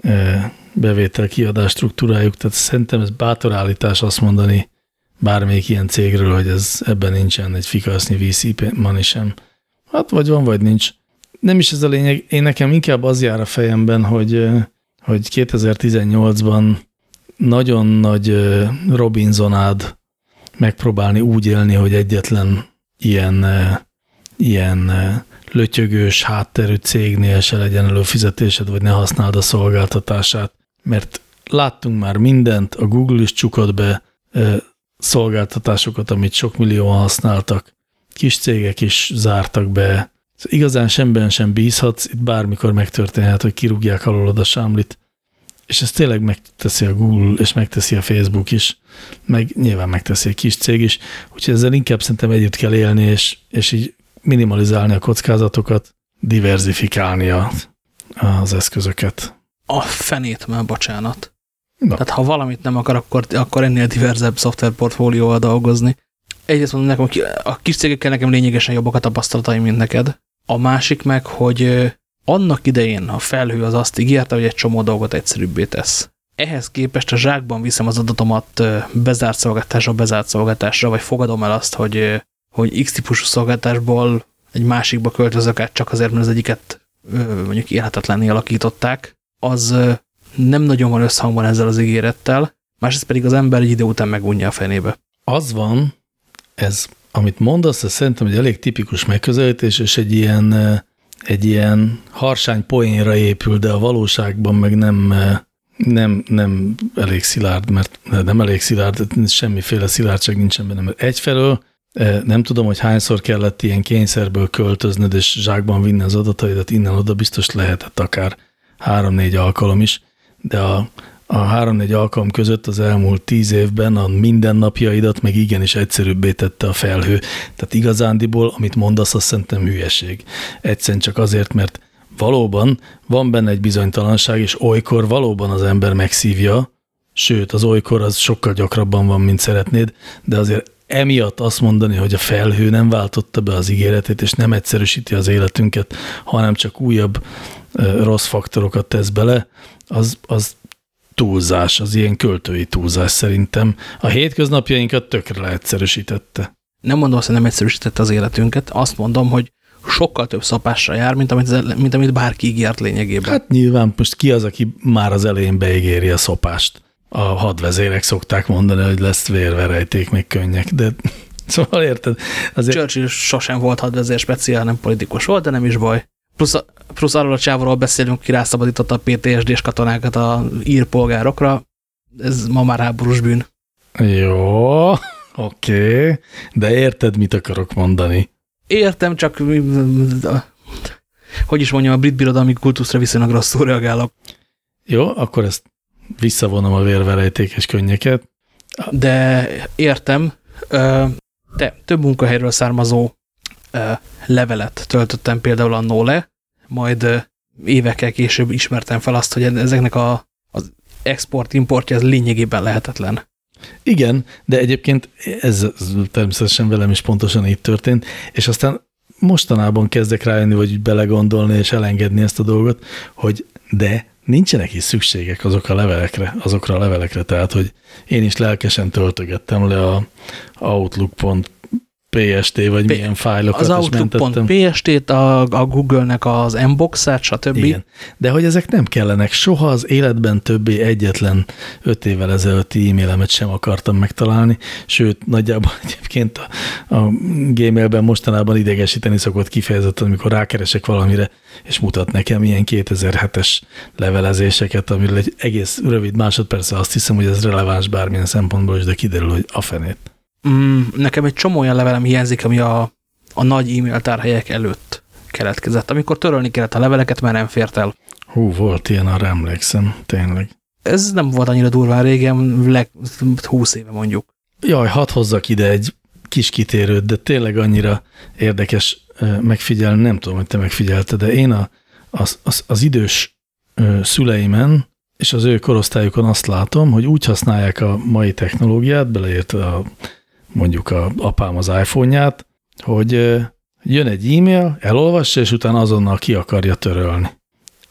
e, bevétel-kiadás struktúrájuk. Tehát szerintem ez bátor állítás azt mondani bármelyik ilyen cégről, hogy ez ebben nincsen egy fikasznyi VC money sem. Hát vagy van, vagy nincs. Nem is ez a lényeg. Én nekem inkább az jár a fejemben, hogy, hogy 2018-ban nagyon nagy Robinsonád megpróbálni úgy élni, hogy egyetlen ilyen, ilyen lötyögős hátterű cégnél se legyen előfizetésed, vagy ne használd a szolgáltatását, mert láttunk már mindent, a Google is csukott be szolgáltatásokat, amit sok millióan használtak, kis cégek is zártak be, szóval igazán semben sem bízhatsz, itt bármikor megtörténhet, hogy kirúgják alólod a sámlit, és ezt tényleg megteszi a Google, és megteszi a Facebook is, meg nyilván megteszi a kis cég is, úgyhogy ezzel inkább szerintem együtt kell élni, és, és így minimalizálni a kockázatokat, diversifikálni a, az eszközöket. A fenét már, bocsánat. Na. Tehát ha valamit nem akar, akkor, akkor ennél diverzebb szoftverportfólióval dolgozni. Egyrészt mondom nekem, a kis cégekkel nekem lényegesen jobbak a tapasztalataim, mint neked. A másik meg, hogy annak idején a felhő az azt ígérte, hogy egy csomó dolgot egyszerűbbé tesz. Ehhez képest a zsákban viszem az adatomat bezárt szolgáltásra, bezárt szolgáltásra, vagy fogadom el azt, hogy, hogy X-típusú szolgáltásból egy másikba költözök át csak azért, mert az egyiket mondjuk élhetetlenné alakították, az nem nagyon van összhangban ezzel az ígérettel, másrészt pedig az ember egy idő után megunja a fenébe. Az van, ez, amit mondasz, ez szerintem egy elég tipikus megközelítés, és egy ilyen egy ilyen harsány poénra épül, de a valóságban meg nem, nem, nem elég szilárd, mert nem elég szilárd, semmiféle szilárdság nincsen benne, mert egyfelől nem tudom, hogy hányszor kellett ilyen kényszerből költöznöd, és zsákban vinni az adataidat innen-oda, biztos lehetett akár három-négy alkalom is, de a, a három-négy alkalom között az elmúlt tíz évben a mindennapjaidat meg igenis egyszerűbbé tette a felhő. Tehát igazándiból, amit mondasz, azt szerintem hülyeség. Egyszerűen csak azért, mert valóban van benne egy bizonytalanság, és olykor valóban az ember megszívja, sőt, az olykor az sokkal gyakrabban van, mint szeretnéd, de azért emiatt azt mondani, hogy a felhő nem váltotta be az ígéretét, és nem egyszerűsíti az életünket, hanem csak újabb rossz faktorokat tesz bele, az, az túlzás, az ilyen költői túlzás szerintem. A hétköznapjainkat tökre leegyszerűsítette. Nem mondom azt, hogy nem egyszerűsítette az életünket, azt mondom, hogy sokkal több szapásra jár, mint amit, mint amit bárki ígért lényegében. Hát nyilván most ki az, aki már az elején beígéri a szopást? A hadvezérek szokták mondani, hogy lesz vérverejték, még könnyek, de *laughs* szóval érted? Azért... Churchill sosem volt hadvezér speciál, nem politikus volt, de nem is baj. Plusz, plusz arról a csávról beszélünk, ki rászabadította a PTSD-s katonákat a írpolgárokra. Ez ma már háborús bűn. Jó, *laughs* oké, okay. de érted, mit akarok mondani? Értem, csak hogy is mondjam, a brit birodalmi kultuszra viszonylag rosszul reagálok. Jó, akkor ezt visszavonom a vérverejtékes könnyeket. De értem, te több munkahelyről származó levelet töltöttem például a Nole, majd évekkel később ismertem fel azt, hogy ezeknek a, az export-importja az lényegében lehetetlen. Igen, de egyébként ez, ez természetesen velem is pontosan így történt, és aztán mostanában kezdek rájönni, vagy belegondolni és elengedni ezt a dolgot, hogy de nincsenek is szükségek azok a levelekre, azokra a levelekre, tehát, hogy én is lelkesen töltögettem le a outlook.com PST, vagy P milyen fájlokat az is mentettem. PST-t, a, a Google-nek az Mbox-át, stb. Igen. De hogy ezek nem kellenek. Soha az életben többé egyetlen öt évvel ezelőtti e-mailemet sem akartam megtalálni, sőt, nagyjából egyébként a, a Gmailben mostanában idegesíteni szokott kifejezetten, amikor rákeresek valamire, és mutat nekem ilyen 2007-es levelezéseket, amiről egy egész rövid másodperc azt hiszem, hogy ez releváns bármilyen szempontból is, de kiderül, hogy a fenét. Mm, nekem egy csomó olyan levelem hiányzik, ami a, a nagy e-mail tárhelyek előtt keletkezett, amikor törölni kellett a leveleket, mert nem fért el. Hú, volt ilyen, arra emlékszem, tényleg. Ez nem volt annyira durván régen, leg, 20 éve mondjuk. Jaj, hadd hozzak ide egy kis kitérőt, de tényleg annyira érdekes megfigyelni, nem tudom, hogy te megfigyelted, de én a, az, az, az idős szüleimen és az ő korosztályukon azt látom, hogy úgy használják a mai technológiát, beleértve a mondjuk a apám az iPhone-ját, hogy jön egy e-mail, elolvassa, és utána azonnal ki akarja törölni.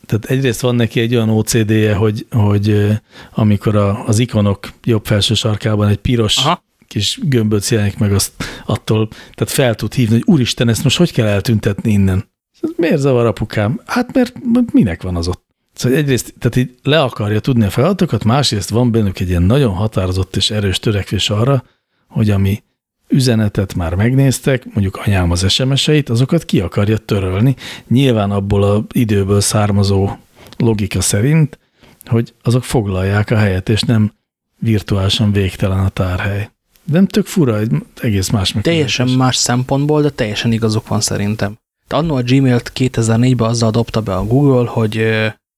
Tehát egyrészt van neki egy olyan OCD-je, hogy, hogy amikor a, az ikonok jobb felső sarkában egy piros Aha. kis gömböt jelenik meg, azt attól, tehát fel tud hívni, hogy úristen, ezt most hogy kell eltüntetni innen? Miért zavar apukám? Hát mert minek van az ott? Szóval egyrészt tehát így le akarja tudni a feladatokat, másrészt van bennük egy ilyen nagyon határozott és erős törekvés arra, hogy ami üzenetet már megnéztek, mondjuk anyám az SMS-eit, azokat ki akarja törölni, nyilván abból az időből származó logika szerint, hogy azok foglalják a helyet, és nem virtuálisan végtelen a tárhely. De nem tök fura, egy egész más meg. Teljesen más szempontból, de teljesen igazuk van szerintem. De annó a Gmail-t 2004-ben azzal dobta be a Google, hogy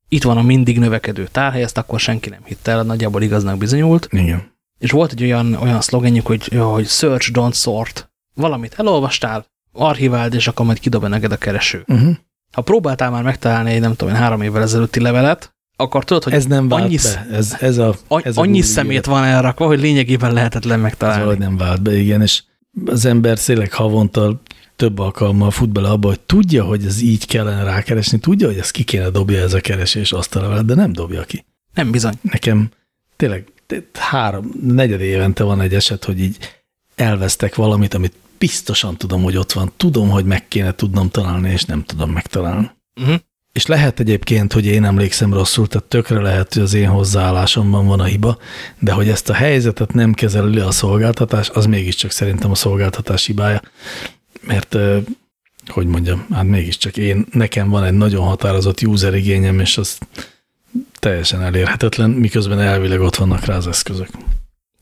itt van a mindig növekedő tárhely, ezt akkor senki nem hitte el, nagyjából igaznak bizonyult. Igen és volt egy olyan, olyan szlogenjük, hogy, hogy search, don't sort. Valamit elolvastál, archiváld, és akkor majd kidob neked a kereső. Uh -huh. Ha próbáltál már megtalálni egy, nem tudom, három évvel ezelőtti levelet, akkor tudod, hogy ez nem vált annyi, be. Ez, ez a, ez annyi a szemét van elrakva, hogy lényegében lehetetlen megtalálni. Ez nem vált be, igen, és az ember széleg havonta több alkalommal fut bele abba, hogy tudja, hogy ez így kellene rákeresni, tudja, hogy ez ki kéne dobja ez a keresés azt a levelet, de nem dobja ki. Nem bizony. Nekem tényleg három, negyed évente van egy eset, hogy így elvesztek valamit, amit biztosan tudom, hogy ott van. Tudom, hogy meg kéne tudnom találni, és nem tudom megtalálni. Uh -huh. És lehet egyébként, hogy én emlékszem rosszul, tehát tökre lehet, hogy az én hozzáállásomban van a hiba, de hogy ezt a helyzetet nem kezeli a szolgáltatás, az mégiscsak szerintem a szolgáltatás hibája. Mert, hogy mondjam, hát mégiscsak én, nekem van egy nagyon határozott user igényem, és azt teljesen elérhetetlen, miközben elvileg ott vannak rá az eszközök.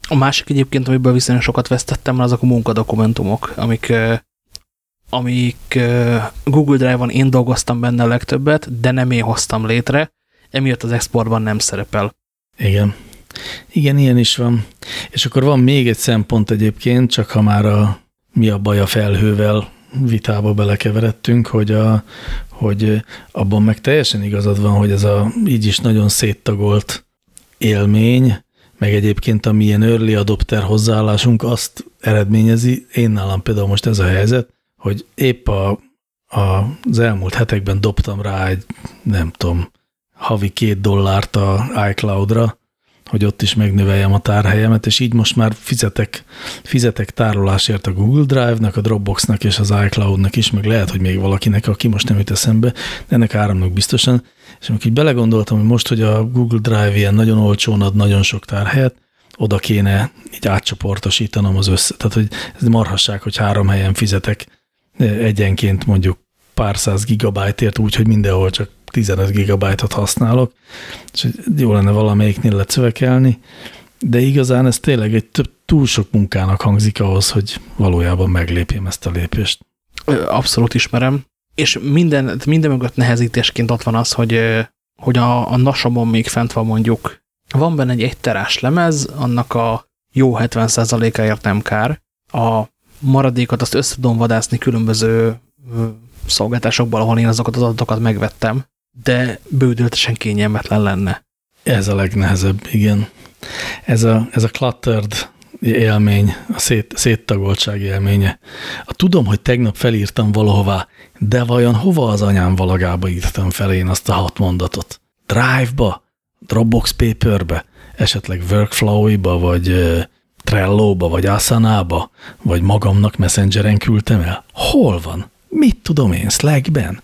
A másik egyébként, amiből viszonylag sokat vesztettem, azok a munkadokumentumok, amik, amik Google Drive-on én dolgoztam benne a legtöbbet, de nem én hoztam létre, emiatt az exportban nem szerepel. Igen. Igen, ilyen is van. És akkor van még egy szempont egyébként, csak ha már a mi a baj a felhővel vitába belekeveredtünk, hogy, a, hogy abban meg teljesen igazad van, hogy ez a így is nagyon széttagolt élmény, meg egyébként a milyen early adopter hozzáállásunk azt eredményezi, én nálam például most ez a helyzet, hogy épp a, a, az elmúlt hetekben dobtam rá egy, nem tudom, havi két dollárt a iCloud-ra, hogy ott is megnöveljem a tárhelyemet, és így most már fizetek, fizetek tárolásért a Google Drive-nak, a Dropbox-nak és az iCloud-nak is, meg lehet, hogy még valakinek, aki most nem jut eszembe, de ennek áramnak biztosan. És amikor így belegondoltam, hogy most, hogy a Google Drive ilyen nagyon olcsón ad nagyon sok tárhelyet, oda kéne így átcsoportosítanom az össze. Tehát, hogy ez marhasság, hogy három helyen fizetek egyenként mondjuk pár száz gigabájtért úgy, hogy mindenhol csak 15 gigabájtot használok, és jó lenne valamelyiknél lecövekelni, de igazán ez tényleg egy több, túl sok munkának hangzik ahhoz, hogy valójában meglépjem ezt a lépést. Abszolút ismerem, és minden, minden mögött nehezítésként ott van az, hogy, hogy a, a nasomon még fent van mondjuk, van benne egy egyterás lemez, annak a jó 70%-áért nem kár, a maradékot azt össze vadászni különböző szolgáltásokból, ahol én azokat az adatokat megvettem, de bődöltesen kényelmetlen lenne. Ez a legnehezebb, igen. Ez a, ez a cluttered élmény, a szét, széttagoltság élménye. A tudom, hogy tegnap felírtam valahová, de vajon hova az anyám valagába írtam fel én azt a hat mondatot? Drive-ba? Dropbox Paper-be? Esetleg Workflow-ba, vagy Trello-ba, vagy Asana-ba, vagy magamnak Messengeren küldtem el? Hol van? Mit tudom én, Slackben?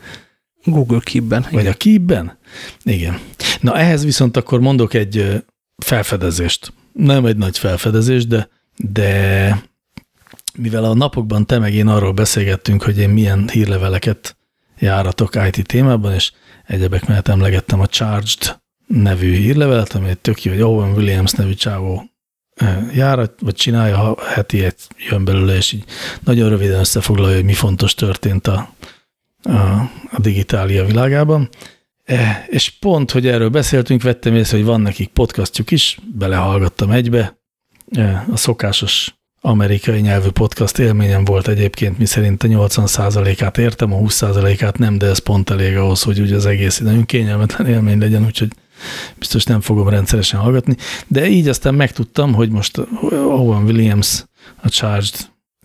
Google Keep-ben. Vagy a Keep-ben? Igen. Na ehhez viszont akkor mondok egy felfedezést. Nem egy nagy felfedezés, de, de mivel a napokban te meg én arról beszélgettünk, hogy én milyen hírleveleket járatok IT témában, és egyebek mellett emlegettem a Charged nevű hírlevelet, ami egy tök jó, hogy Owen Williams nevű csávó járat, vagy csinálja, ha heti egy jön belőle, és így nagyon röviden összefoglalja, hogy mi fontos történt a, a, a digitália világában. E, és pont, hogy erről beszéltünk, vettem észre, hogy van nekik podcastjuk is, belehallgattam egybe. E, a szokásos amerikai nyelvű podcast élményem volt egyébként, mi szerint a 80%-át értem, a 20%-át nem, de ez pont elég ahhoz, hogy ugye az egész nagyon kényelmetlen élmény legyen, úgyhogy biztos nem fogom rendszeresen hallgatni. De így aztán megtudtam, hogy most Owen Williams, a Charged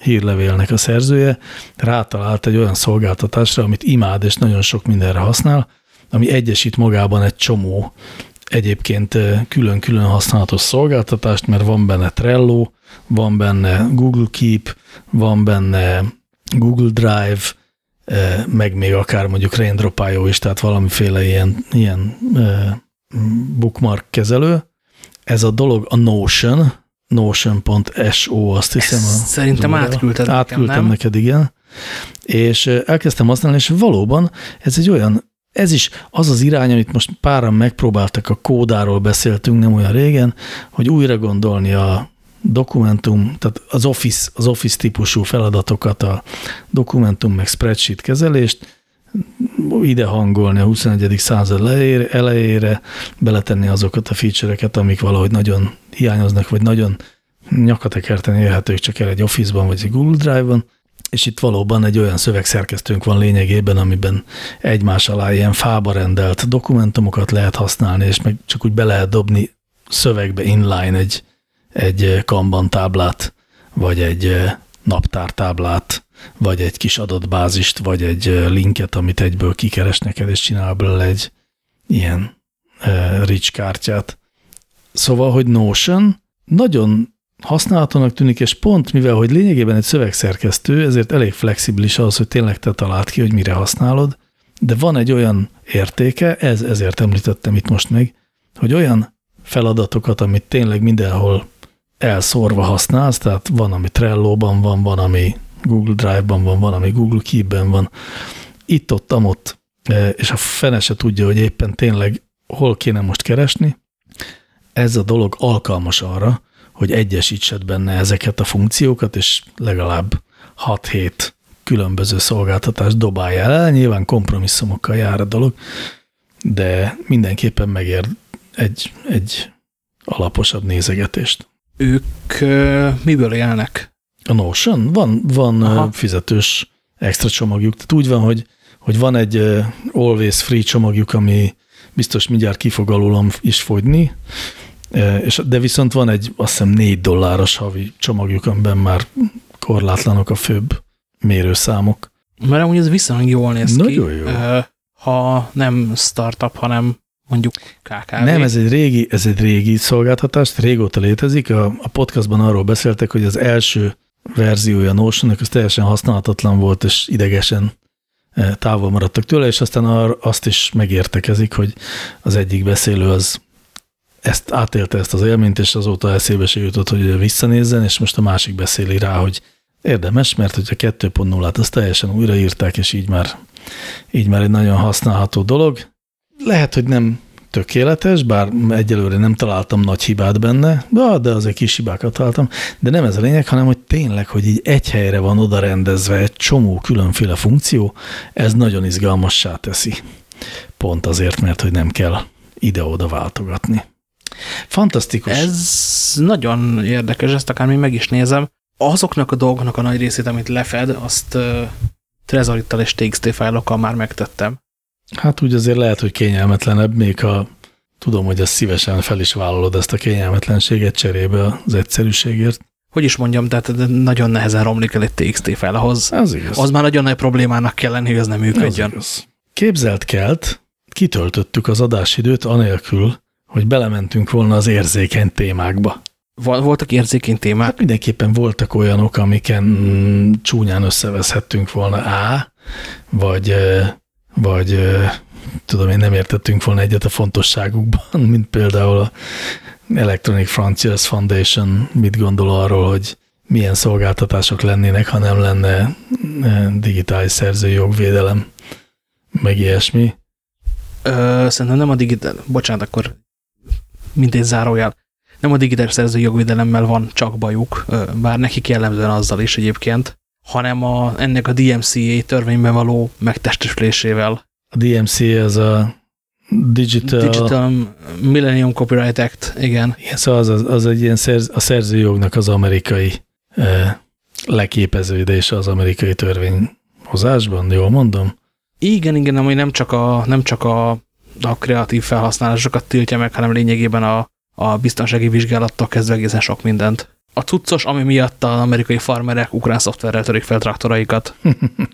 hírlevélnek a szerzője, rátalált egy olyan szolgáltatásra, amit imád és nagyon sok mindenre használ, ami egyesít magában egy csomó egyébként külön-külön használatos szolgáltatást, mert van benne Trello, van benne Google Keep, van benne Google Drive, meg még akár mondjuk Raindrop.io is, tehát valamiféle ilyen, ilyen bookmark kezelő. Ez a dolog a Notion, notion.so, azt hiszem. A Szerintem átküldted Átküldtem nekem, neked, igen. És elkezdtem használni, és valóban ez egy olyan ez is az az irány, amit most páran megpróbáltak, a kódáról beszéltünk nem olyan régen, hogy újra gondolni a dokumentum, tehát az Office, az Office típusú feladatokat, a dokumentum meg spreadsheet kezelést, ide hangolni a 21. század elejére, beletenni azokat a feature-eket, amik valahogy nagyon hiányoznak, vagy nagyon nyakatekerten érhetők csak el egy Office-ban, vagy egy Google Drive-ban, és itt valóban egy olyan szövegszerkesztőnk van lényegében, amiben egymás alá ilyen fába rendelt dokumentumokat lehet használni, és meg csak úgy be lehet dobni szövegbe inline egy, egy Kanban táblát, vagy egy naptártáblát, vagy egy kis adatbázist, vagy egy linket, amit egyből kikeres neked, és csinál belőle egy ilyen rich kártyát. Szóval, hogy Notion nagyon használhatónak tűnik, és pont mivel, hogy lényegében egy szövegszerkesztő, ezért elég flexibilis az, hogy tényleg te talált ki, hogy mire használod, de van egy olyan értéke, ez, ezért említettem itt most meg, hogy olyan feladatokat, amit tényleg mindenhol elszórva használsz, tehát van, ami Trello-ban van, van, ami Google Drive-ban van, van, ami Google Keep-ben van, itt-ott, amott, e, és a fene se tudja, hogy éppen tényleg hol kéne most keresni, ez a dolog alkalmas arra, hogy egyesítsed benne ezeket a funkciókat, és legalább 6-7 különböző szolgáltatást dobálja el. Nyilván kompromisszumokkal jár a dolog, de mindenképpen megér egy, egy alaposabb nézegetést. Ők miből élnek? A Notion? Van, van Aha. fizetős extra csomagjuk. Tehát úgy van, hogy, hogy van egy always free csomagjuk, ami biztos mindjárt ki fog alulam is fogyni, és, de viszont van egy azt hiszem 4 dolláros havi csomagjuk, amiben már korlátlanok a főbb mérőszámok. Mert amúgy ez viszonylag jól néz Nagyon ki. Jó. Ha nem startup, hanem mondjuk KKV. Nem, ez egy régi, ez egy régi szolgáltatás, régóta létezik. A, a podcastban arról beszéltek, hogy az első verziója notion az teljesen használhatatlan volt, és idegesen távol maradtak tőle, és aztán azt is megértekezik, hogy az egyik beszélő az ezt átélte ezt az élményt, és azóta eszébe se jutott, hogy visszanézzen, és most a másik beszéli rá, hogy érdemes, mert hogyha 2.0-át azt teljesen újraírták, és így már, így már egy nagyon használható dolog. Lehet, hogy nem tökéletes, bár egyelőre nem találtam nagy hibát benne, de, azért kis hibákat találtam, de nem ez a lényeg, hanem hogy tényleg, hogy így egy helyre van oda rendezve egy csomó különféle funkció, ez nagyon izgalmassá teszi. Pont azért, mert hogy nem kell ide-oda váltogatni. Fantasztikus. Ez nagyon érdekes, ezt akár még meg is nézem. Azoknak a dolgoknak a nagy részét, amit lefed, azt uh, Trezorittal és TXT fájlokkal már megtettem. Hát úgy azért lehet, hogy kényelmetlenebb, még ha tudom, hogy ezt szívesen fel is vállalod ezt a kényelmetlenséget cserébe az egyszerűségért. Hogy is mondjam, tehát nagyon nehezen romlik el egy TXT fájl ahhoz. Az igaz. Az már nagyon nagy problémának kell lenni, hogy ez nem működjön. Képzelt kelt, kitöltöttük az adásidőt anélkül, hogy belementünk volna az érzékeny témákba. Voltak érzékeny témák? Hát mindenképpen voltak olyanok, amiken mm, csúnyán összeveszhettünk volna A, vagy, vagy tudom én nem értettünk volna egyet a fontosságukban, *laughs* mint például a Electronic Frontiers Foundation mit gondol arról, hogy milyen szolgáltatások lennének, ha nem lenne digitális szerzői jogvédelem, meg ilyesmi. Ö, szerintem nem a digitál, bocsánat, akkor mindegy zárójel, nem a digitális szerzői jogvédelemmel van csak bajuk, bár nekik jellemzően azzal is egyébként, hanem a, ennek a DMCA törvényben való megtestesülésével. A DMCA az a Digital... Digital Millennium Copyright Act, igen. Igen, szóval az, az, az egy ilyen szerz, a szerzőjognak az amerikai e, leképeződése az amerikai törvényhozásban, jól mondom? Igen, igen, ami nem csak a, nem csak a, a kreatív felhasználásokat tiltja meg, hanem lényegében a, a biztonsági vizsgálattól kezdve egészen sok mindent. A cuccos, ami miatt az amerikai farmerek ukrán szoftverrel törik fel traktoraikat.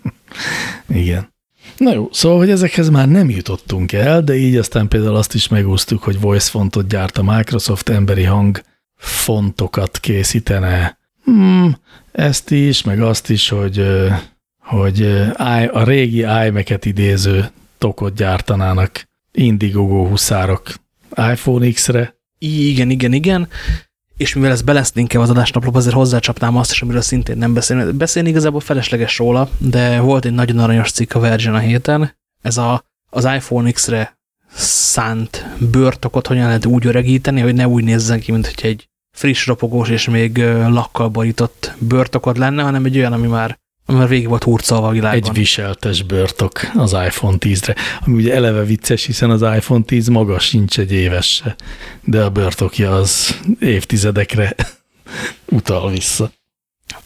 *laughs* igen. Na jó, szóval, hogy ezekhez már nem jutottunk el, de így aztán például azt is megúsztuk, hogy voice fontot gyárt a Microsoft, emberi hang fontokat készítene. Hmm, ezt is, meg azt is, hogy, hogy a régi iMac-et idéző tokot gyártanának Indiegogo huszárok iPhone X-re. Igen, igen, igen. És mivel ez be inkább az adásnaplóba, azért hozzácsapnám azt is, amiről szintén nem beszélni. Beszélni igazából felesleges róla, de volt egy nagyon aranyos cikk a Virgin a héten. Ez a, az iPhone X-re szánt bőrtokot hogyan lehet úgy öregíteni, hogy ne úgy nézzen ki, mint hogy egy friss, ropogós és még lakkal borított bőrtokod lenne, hanem egy olyan, ami már mert végig volt hurcolva a világban. Egy viseltes bőrtok az iPhone 10-re, ami ugye eleve vicces, hiszen az iPhone 10 maga sincs egy éves se, de a bőrtokja az évtizedekre *laughs* utal vissza.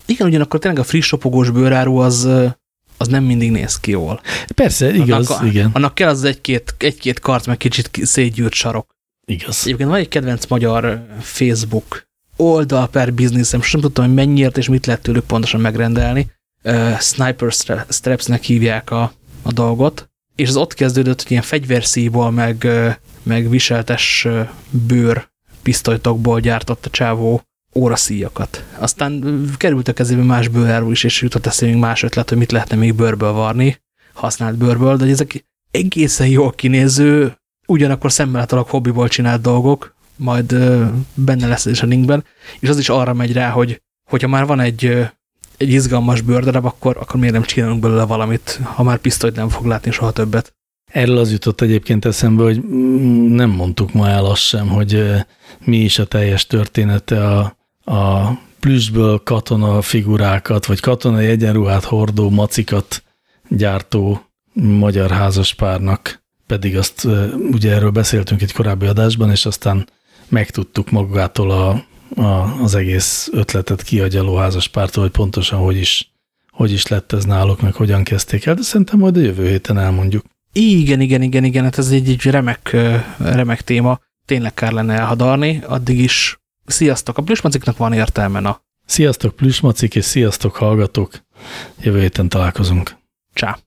Igen, ugyanakkor tényleg a friss sopogós bőráru az, az nem mindig néz ki jól. Persze, igaz, annak, igen. Annak kell az egy-két egy kart, meg kicsit szétgyűrt sarok. Igaz. Egyébként van egy kedvenc magyar Facebook oldal per bizniszem, nem tudtam, hogy mennyiért és mit lehet tőlük pontosan megrendelni, uh, sniper strapsnek hívják a, a dolgot, és az ott kezdődött, hogy ilyen fegyverszíból, meg, meg viseltes bőr pisztolytokból gyártott a csávó óraszíjakat. Aztán került a kezébe más bőrárul is, és jutott eszélyünk más ötlet, hogy mit lehetne még bőrből varni, használt bőrből, de ezek egészen jól kinéző, ugyanakkor szemmeláthatólag hobbiból csinált dolgok, majd benne lesz is a linkben, és az is arra megy rá, hogy hogyha már van egy egy izgalmas bőrdarab, akkor, akkor miért nem csinálunk belőle valamit, ha már pisztolyt nem fog látni soha többet. Erről az jutott egyébként eszembe, hogy nem mondtuk ma el azt sem, hogy mi is a teljes története a, a plüsből katona figurákat, vagy katonai egyenruhát hordó macikat gyártó magyar házaspárnak. Pedig azt ugye erről beszéltünk egy korábbi adásban, és aztán megtudtuk magától a a, az egész ötletet kiagyaló házaspártól, hogy pontosan hogy is, hogy is lett ez náluk, meg hogyan kezdték el, de szerintem majd a jövő héten elmondjuk. Igen, igen, igen, igen, hát ez egy, egy remek, remek téma, tényleg kár lenne elhadarni, addig is sziasztok, a plüsmaciknak van értelme, na. Sziasztok plüsmacik, és sziasztok hallgatók, jövő héten találkozunk. Csá.